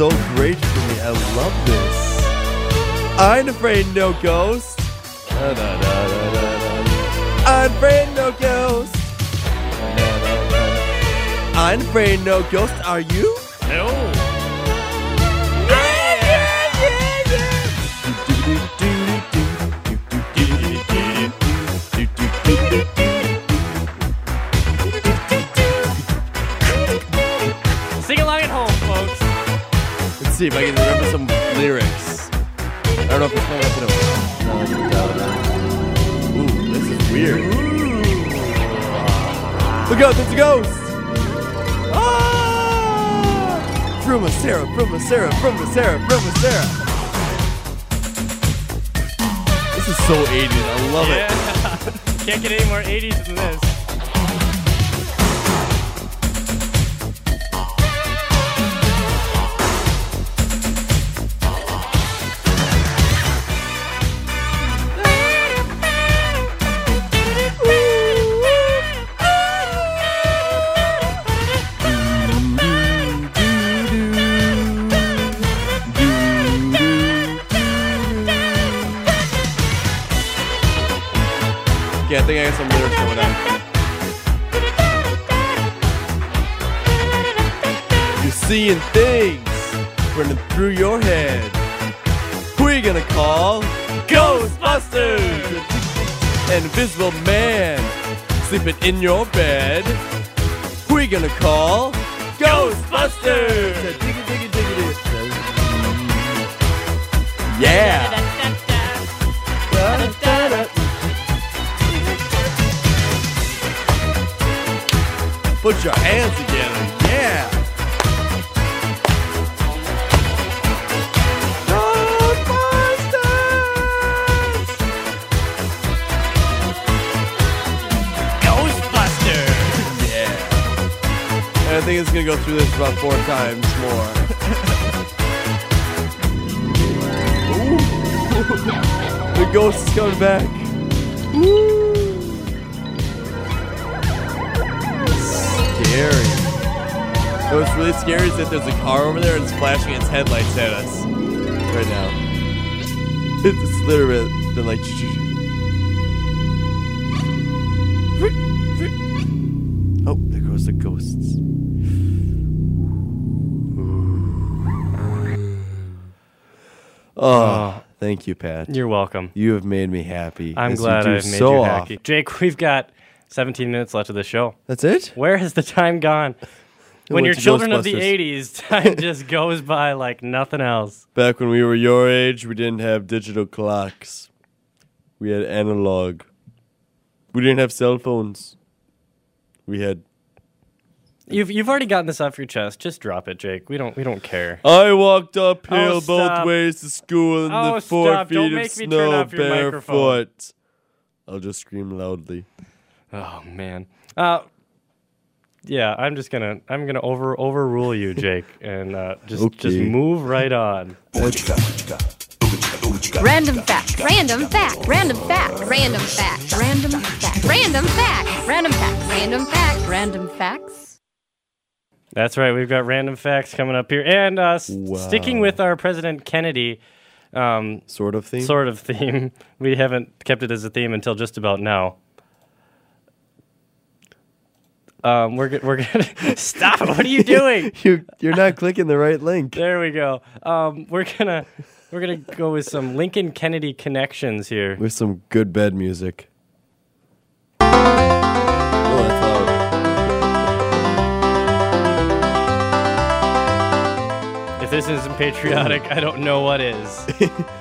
So great for me. I love this. I ain't afraid no ghost. Da, da, da, da, da, da. I ain't afraid no ghost. Da, da, da, da. I ain't afraid no ghost. Are you? No. See if I can remember some lyrics. I don't know if it's coming up in a. No, I can it. Ooh, this is weird. Look out, there's a ghost! Ah! From a Sarah, from a Sarah, from a Sarah, from a Sarah. This is so 80s. I love it. *laughs* Can't get any more 80s than this. Think I got some lyrics coming up. seeing things running through your head. Who are you gonna call? Ghostbusters! An invisible man sleeping in your bed. Who are you gonna call? Ghostbusters! Yeah! Put your hands together, yeah! Ghostbusters! Yeah. And I think it's gonna go through this about four times more. *laughs* Ooh. *laughs* the ghost is coming back. Scary. What's really scary is that there's a car over there and it's flashing its headlights at us right now. *laughs* It's literally been like. *laughs* Oh, there goes the ghosts. Oh, uh, thank you, Pat. You're welcome. You have made me happy. I'm as glad I've made so you happy. Jake, we've got 17 minutes left of the show. That's it? Where has the time gone? *laughs* when you're children of the 80s, *laughs* time just goes by like nothing else. Back when we were your age, we didn't have digital clocks. We had analog. We didn't have cell phones. We had. You've you've already gotten this off your chest. Just drop it, Jake. We don't we don't care. I walked uphill Oh, both ways to school in Oh, the four stop. feet Don't of make me turn snow off your microphone. barefoot. I'll just scream loudly. Oh man. Uh yeah, I'm just gonna I'm gonna over overrule you, Jake, *laughs* and uh, just just move right on. Random fact. Random fact. Random fact. Random fact. Random fact. Random fact. Random facts. Random fact. Random facts. That's right. We've got random facts coming up here, and uh, s- sticking with our President Kennedy um, sort of theme. Sort of theme. *laughs* We haven't kept it as a theme until just about now. Um, we're we're gonna *laughs* stop. What are you doing? *laughs* you you're not clicking the right link. There we go. Um, we're gonna we're gonna go with some Lincoln Kennedy connections here. With some good bed music. If this isn't patriotic, I don't know what is. *laughs*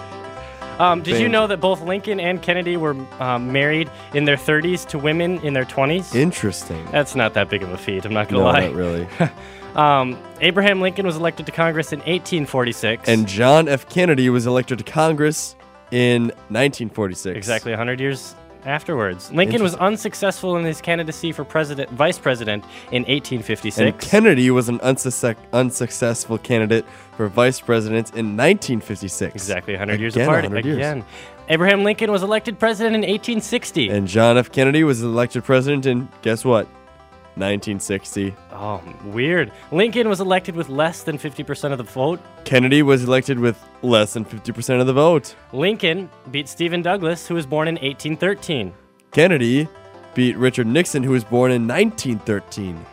Um, did you know that both Lincoln and Kennedy were um, married in their 30s to women in their 20s? Interesting. That's not that big of a feat. I'm not gonna No, lie. not really. *laughs* um, Abraham Lincoln was elected to Congress in 1846. And John F. Kennedy was elected to Congress in 1946. exactly 100 years afterwards, Lincoln was unsuccessful in his candidacy for president, vice president in 1856. And Kennedy was an unsuccess- unsuccessful candidate for vice president in 1956. Exactly 100 years apart 100 years. again. Abraham Lincoln was elected president in 1860. And John F. Kennedy was elected president in, guess what? 1960. oh, weird. Lincoln was elected with less than 50% of the vote. Kennedy was elected with less than 50% of the vote. Lincoln beat Stephen Douglas, who was born in 1813. Kennedy beat Richard Nixon, who was born in 1913.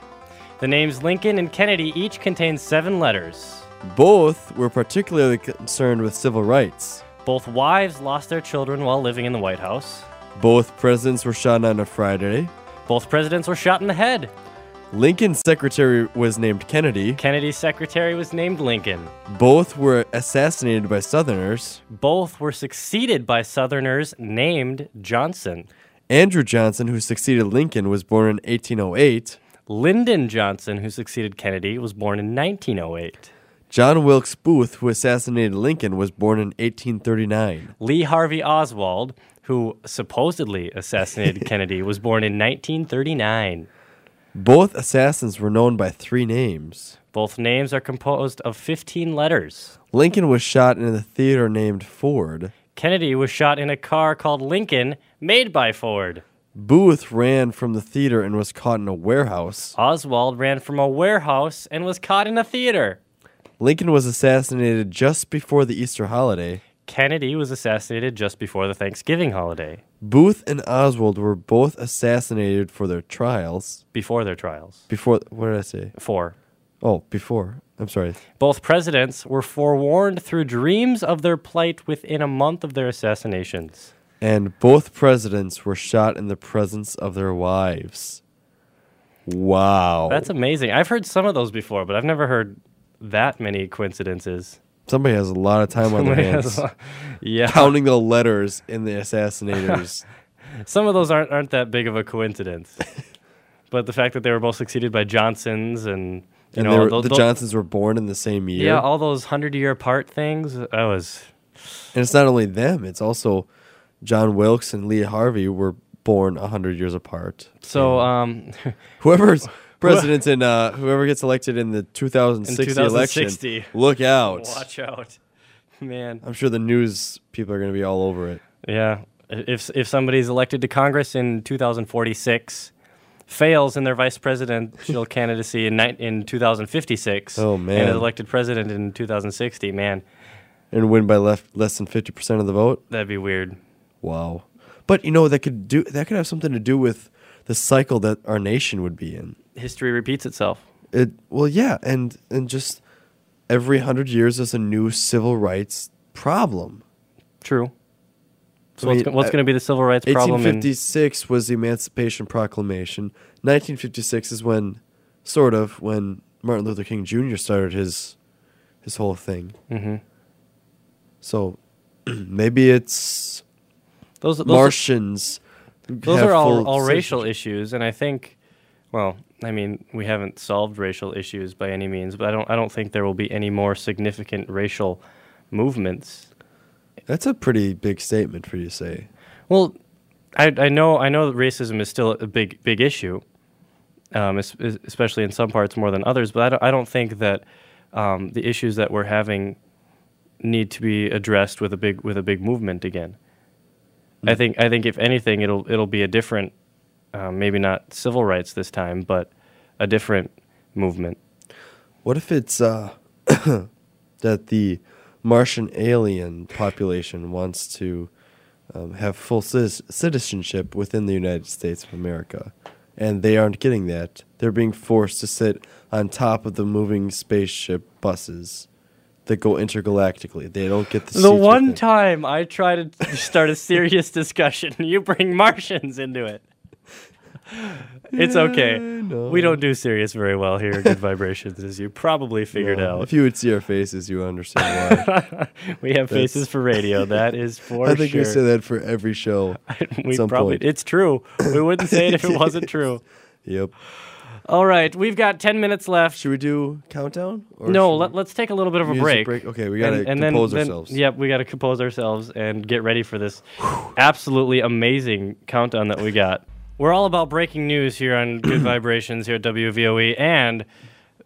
The names Lincoln and Kennedy each contain seven letters. Both were particularly concerned with civil rights. Both wives lost their children while living in the White House. Both presidents were shot on a Friday. Both presidents were shot in the head. Lincoln's secretary was named Kennedy. Kennedy's secretary was named Lincoln. Both were assassinated by Southerners. Both were succeeded by Southerners named Johnson. Andrew Johnson, who succeeded Lincoln, was born in 1808. Lyndon Johnson, who succeeded Kennedy, was born in 1908. John Wilkes Booth, who assassinated Lincoln, was born in 1839. Lee Harvey Oswald, who supposedly assassinated *laughs* Kennedy, was born in 1939. Both assassins were known by three names. Both names are composed of 15 letters. Lincoln was shot in a theater named Ford. Kennedy was shot in a car called Lincoln, made by Ford. Booth ran from the theater and was caught in a warehouse. Oswald ran from a warehouse and was caught in a theater. Lincoln was assassinated just before the Easter holiday. Kennedy was assassinated just before the Thanksgiving holiday, Booth and Oswald were both assassinated for their trials. before their trials. Before, what did I say? Four. Oh, before. I'm sorry. Both presidents were forewarned through dreams of their plight within a month of their assassinations. And both presidents were shot in the presence of their wives. Wow. That's amazing. I've heard some of those before, but I've never heard that many coincidences. Somebody has a lot of time on their hands. yeah. Counting the letters in the assassinators. *laughs* Some of those aren't aren't that big of a coincidence. *laughs* but the fact that they were both succeeded by Johnsons and you and know were- tho- the Johnsons were born in the same year. Yeah, all those hundred year apart things. That was And it's not only them, it's also John Wilkes and Lee Harvey were born 100 years apart. so. Um, Whoever's *laughs* president in uh, whoever gets elected in the 2060, In 2060. election, look out. Watch out, *laughs* man. I'm sure the news people are going to be all over it. Yeah, if if somebody's elected to Congress in 2046, fails in their vice presidential *laughs* candidacy in ni- in 2056, Oh, man, and is elected president in 2060, man, And win by left, less than 50% of the vote. that'd be weird. Wow. But you know that could do that could have something to do with the cycle that our nation would be in. History repeats itself. It well, yeah, and and just every hundred years there's a new civil rights problem. True. So I what's, mean, what's going to be the civil rights problem? 1856 was the Emancipation Proclamation. 1956 is when, sort of, when Martin Luther King Jr. started his his whole thing. Mhm. So *clears throat* maybe it's Those- those- Martians. Those are all, all racial issues, and I think, well, I mean, we haven't solved racial issues by any means, but I don't I don't think there will be any more significant racial movements That's a pretty big statement for you to say. Well, I, I know I know that racism is still a big big issue, um, es- es- especially in some parts more than others. But I don't, I don't think that um, the issues that we're having need to be addressed with a big with a big movement again. I think I think if anything, it'll it'll be a different, um, maybe not civil rights this time, but a different movement. What if it's uh, *coughs* that the Martian alien population wants to um, have full citizenship within the United States of America, and they aren't getting that? They're being forced to sit on top of the moving spaceship buses that go intergalactically. They don't get the, The one time I try to start a *laughs* serious discussion, *laughs* you bring Martians into it. It's okay. We don't do serious very well here Good Vibrations, as you probably figured No, out. If you would see our faces, you would understand why. *laughs* we have That's- faces for radio. That is for I think sure. we say that for every show. we probably point. it's true. We wouldn't say it if it wasn't true. Yep. All right, we've got ten minutes left. Should we do countdown? or No, let, let's take a little bit of a break. break? Okay, we gotta then- compose then- ourselves. Yep, we got to compose ourselves and get ready for this absolutely amazing countdown that we got. We're all about breaking news here on Good *clears throat* Vibrations here at WVOE and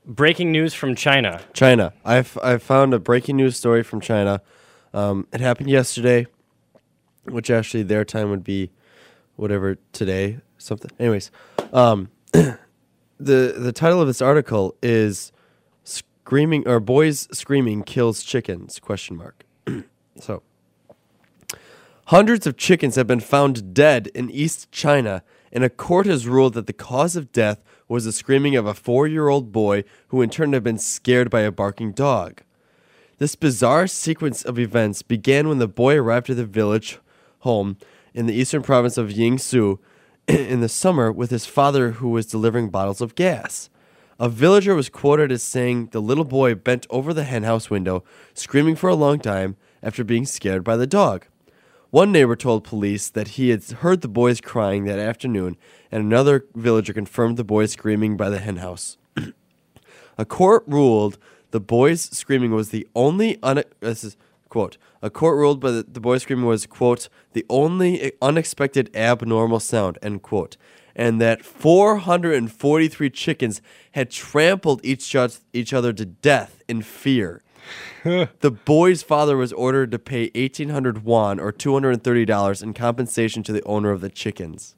breaking news from China. China. I've I found a breaking news story from China. Um, it happened yesterday, which actually their time would be whatever today something. Anyways, um, *clears throat* the the title of this article is "Screaming" or "Boys Screaming Kills Chickens?" Question mark. *clears throat* so, hundreds of chickens have been found dead in East China, and a court has ruled that the cause of death was the screaming of a four-year-old boy who, in turn, had been scared by a barking dog. This bizarre sequence of events began when the boy arrived at the village home in the eastern province of Jiangsu in the summer with his father, who was delivering bottles of gas. A villager was quoted as saying the little boy bent over the henhouse window, screaming for a long time after being scared by the dog. One neighbor told police that he had heard the boys crying that afternoon, and another villager confirmed the boys screaming by the henhouse. *clears throat* A court ruled the boys screaming was the only un- this is quote a court ruled by the, the boys screaming was quote the only unexpected abnormal sound end quote and that 443 chickens had trampled each, oth- each other to death in fear *laughs* the boy's father was ordered to pay 1800 won or $230 in compensation to the owner of the chickens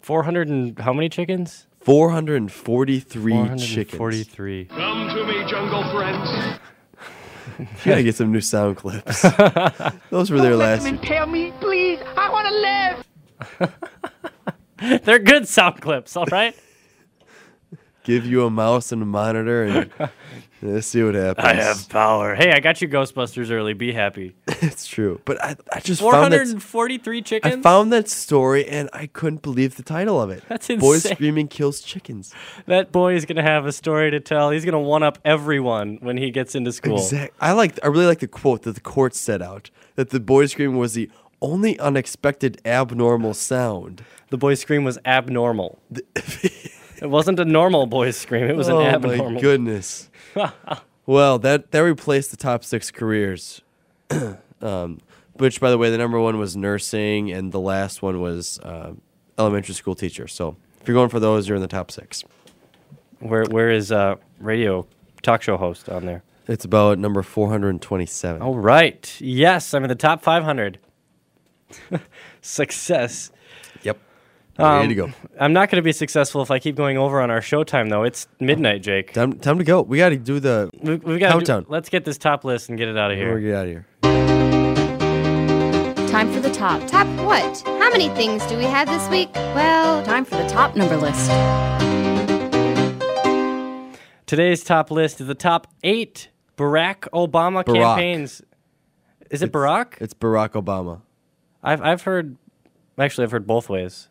400 and how many chickens? 443 chickens 443. Come to me, jungle friends. *laughs* You gotta get some new sound clips. *laughs* Those were there last year. Tell me, please. I want to live. *laughs* They're good sound clips, all right? Give you a mouse and a monitor and *laughs* let's see what happens. I have power. Hey, I got you Ghostbusters early. Be happy. *laughs* it's true, but I, I just found that 443 I found that story and I couldn't believe the title of it. That's insane. Boy insane. screaming kills chickens. that boy is going to have a story to tell. He's going to one up everyone when he gets into school. Exact. I like. I really like the quote that the court set out that the boy screaming was the only unexpected abnormal sound. The boy's scream was abnormal. *laughs* it wasn't a normal boy's scream. It was oh an abnormal. Oh my goodness. *laughs* well, that that replaced the top six careers. *clears throat* um, which, by the way, the number one was nursing, and the last one was uh, elementary school teacher. So if you're going for those, you're in the top six. Where where is uh radio talk show host on there? It's about number 427. All right. Yes, I'm in the top 500. *laughs* Success. Yep. Ready to um, go. I'm not going to be successful if I keep going over on our showtime, though. It's midnight, Jake. Time, time to go. We got to do the We, we've got countdown. let's get this top list and get it out of We're here. gonna get out of here. Time for the top. Top what? How many things do we have this week? Well, Time for the top number list. Today's top list is the top eight Barack Obama Barack. campaigns. Is it Barack? It's Barack Obama. I've I've heard. Actually, I've heard both ways.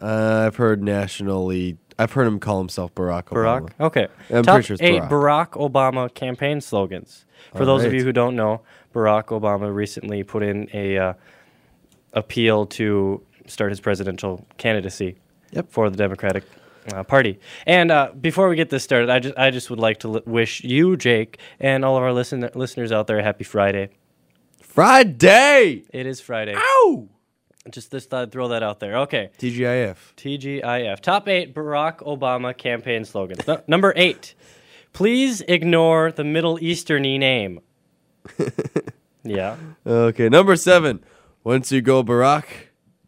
Uh, I've heard nationally. I've heard him call himself Barack Obama. Barack. Okay. I'm Top pretty sure it's eight Barack. Barack Obama campaign slogans. For All those of you who don't know, Barack Obama recently put in a uh, appeal to start his presidential candidacy Yep. for the Democratic uh, Party. And uh, before we get this started, I just I just would like to li- wish you, Jake, and all of our listen- listeners out there a happy Friday. Friday. It is Friday. Ow! Just just thought throw that out there. Okay. TGIF. TGIF. Top eight Barack Obama campaign slogans. Nu- number eight. Please ignore the Middle Easterny name. *laughs* yeah. Okay, number seven. Once you go Barack,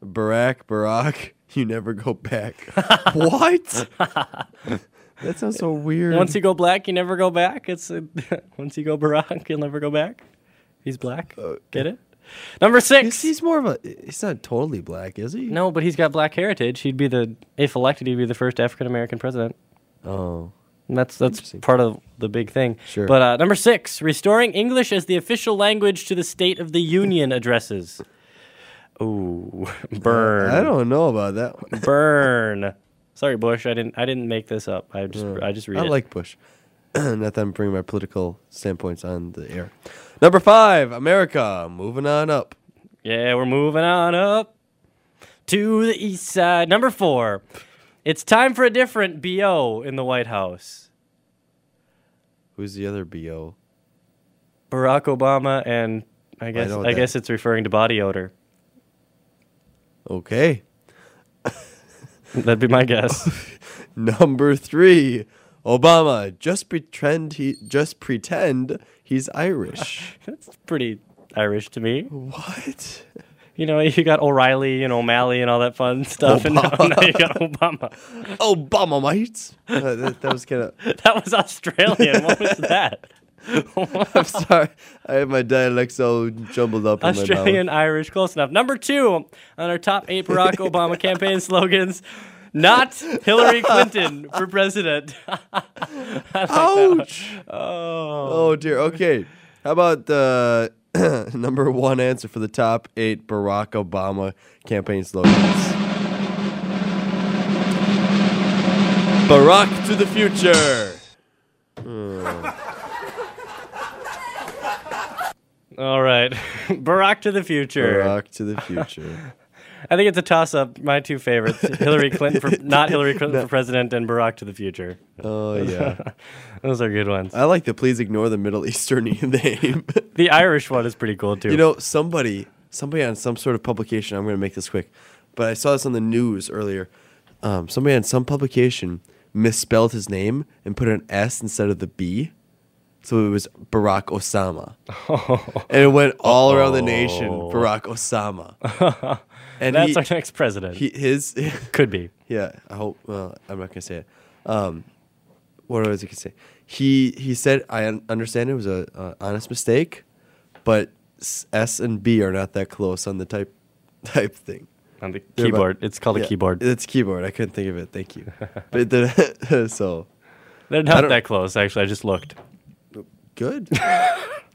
Barack, Barack, you never go back. *laughs* what? that sounds so weird. Once you go black, you never go back. It's uh, *laughs* once you go Barack, you'll never go back. He's black. Get it? Number six. He's, he's more of a. He's not totally black, is he? No, but he's got black heritage. He'd be the if elected, he'd be the first African American president. Oh. And that's that's part of the big thing. Sure. But uh, number six, restoring English as the official language to the State of the Union addresses. *laughs* Ooh, *laughs* burn. I don't know about that one. *laughs* burn. Sorry, Bush. I didn't. I didn't make this up. I just. I just read I it. like Bush. *clears throat* Not that I'm bringing my political standpoints on the air. Number five, America. Moving on up. Yeah, we're moving on up to the east side. Number four. It's time for a different BO in the White House. Who's the other BO? Barack Obama and I guess know I, guess it's referring to body odor. Okay. That'd be my guess. *laughs* Number three, Obama. Just pretend he. Just pretend he's Irish. *laughs* That's pretty Irish to me. what? You know, you got O'Reilly and O'Malley and all that fun stuff, and now, now you got Obama. Obama, mate. Uh, that, that was kind of. *laughs* That was Australian. What was that? *laughs* I'm sorry. I have my dialects all jumbled up in my Australian. Irish, close enough. Number two on our top eight Barack Obama campaign slogans. Not *laughs* Hillary Clinton for president. *laughs* Like. Ouch. Oh. Oh dear. Okay. How about the *clears throat* number one answer for the top eight Barack Obama campaign slogans? Barack to the future. Oh. All right. *laughs* Barack to the future. Barack to the future. I think it's a toss up. My two favorites *laughs* Hillary Clinton for not Hillary Clinton for president and Barack to the future. Oh *laughs* yeah. Those are good ones. I like the please ignore the Middle Eastern *laughs* name. The Irish one is pretty cool too. You know, somebody, somebody on some sort of publication. I'm going to make this quick, but I saw this on the news earlier. Um, somebody on some publication misspelled his name and put an S instead of the B, so it was Barack Osama, and it went all around the nation. Oh. Barack Osama, and That's he- our next president. He, his *laughs* Could be. yeah. I hope. Well, I'm not going to say it. Um, what was going to say? He he said I un- understand it was a, a honest mistake, but s- and B are not that close on the type *laughs* type thing. on the They're about- keyboard. It's called a keyboard. It's keyboard. I couldn't think of it. Thank you. *laughs* but the, so They're not that close, actually. I just looked. good.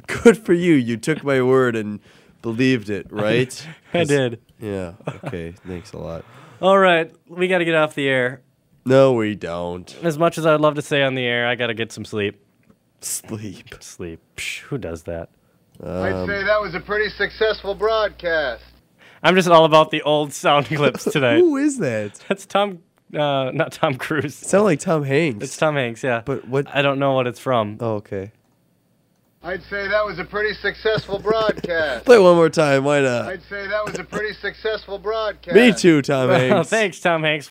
good for you. You took my word and believed it, right? I did. Yeah. Okay. *laughs* Thanks a lot. All right, we got to get off the air. No, we don't. As much as I'd love to stay on the air, I got to get some sleep. Sleep. Sleep. Psh, who does that? I'd Um, say that was a pretty successful broadcast. I'm just all about the old sound *laughs* clips today. Who is that? That's Tom, uh, not Tom Cruise. Sound like Tom Hanks. It's Tom Hanks, yeah. But what? I don't know what it's from. Oh, okay. I'd say that was a pretty successful broadcast. *laughs* Play one more time. Why not? I'd say that was a pretty successful broadcast. Me too, Tom Hanks. *laughs* thanks, Tom Hanks.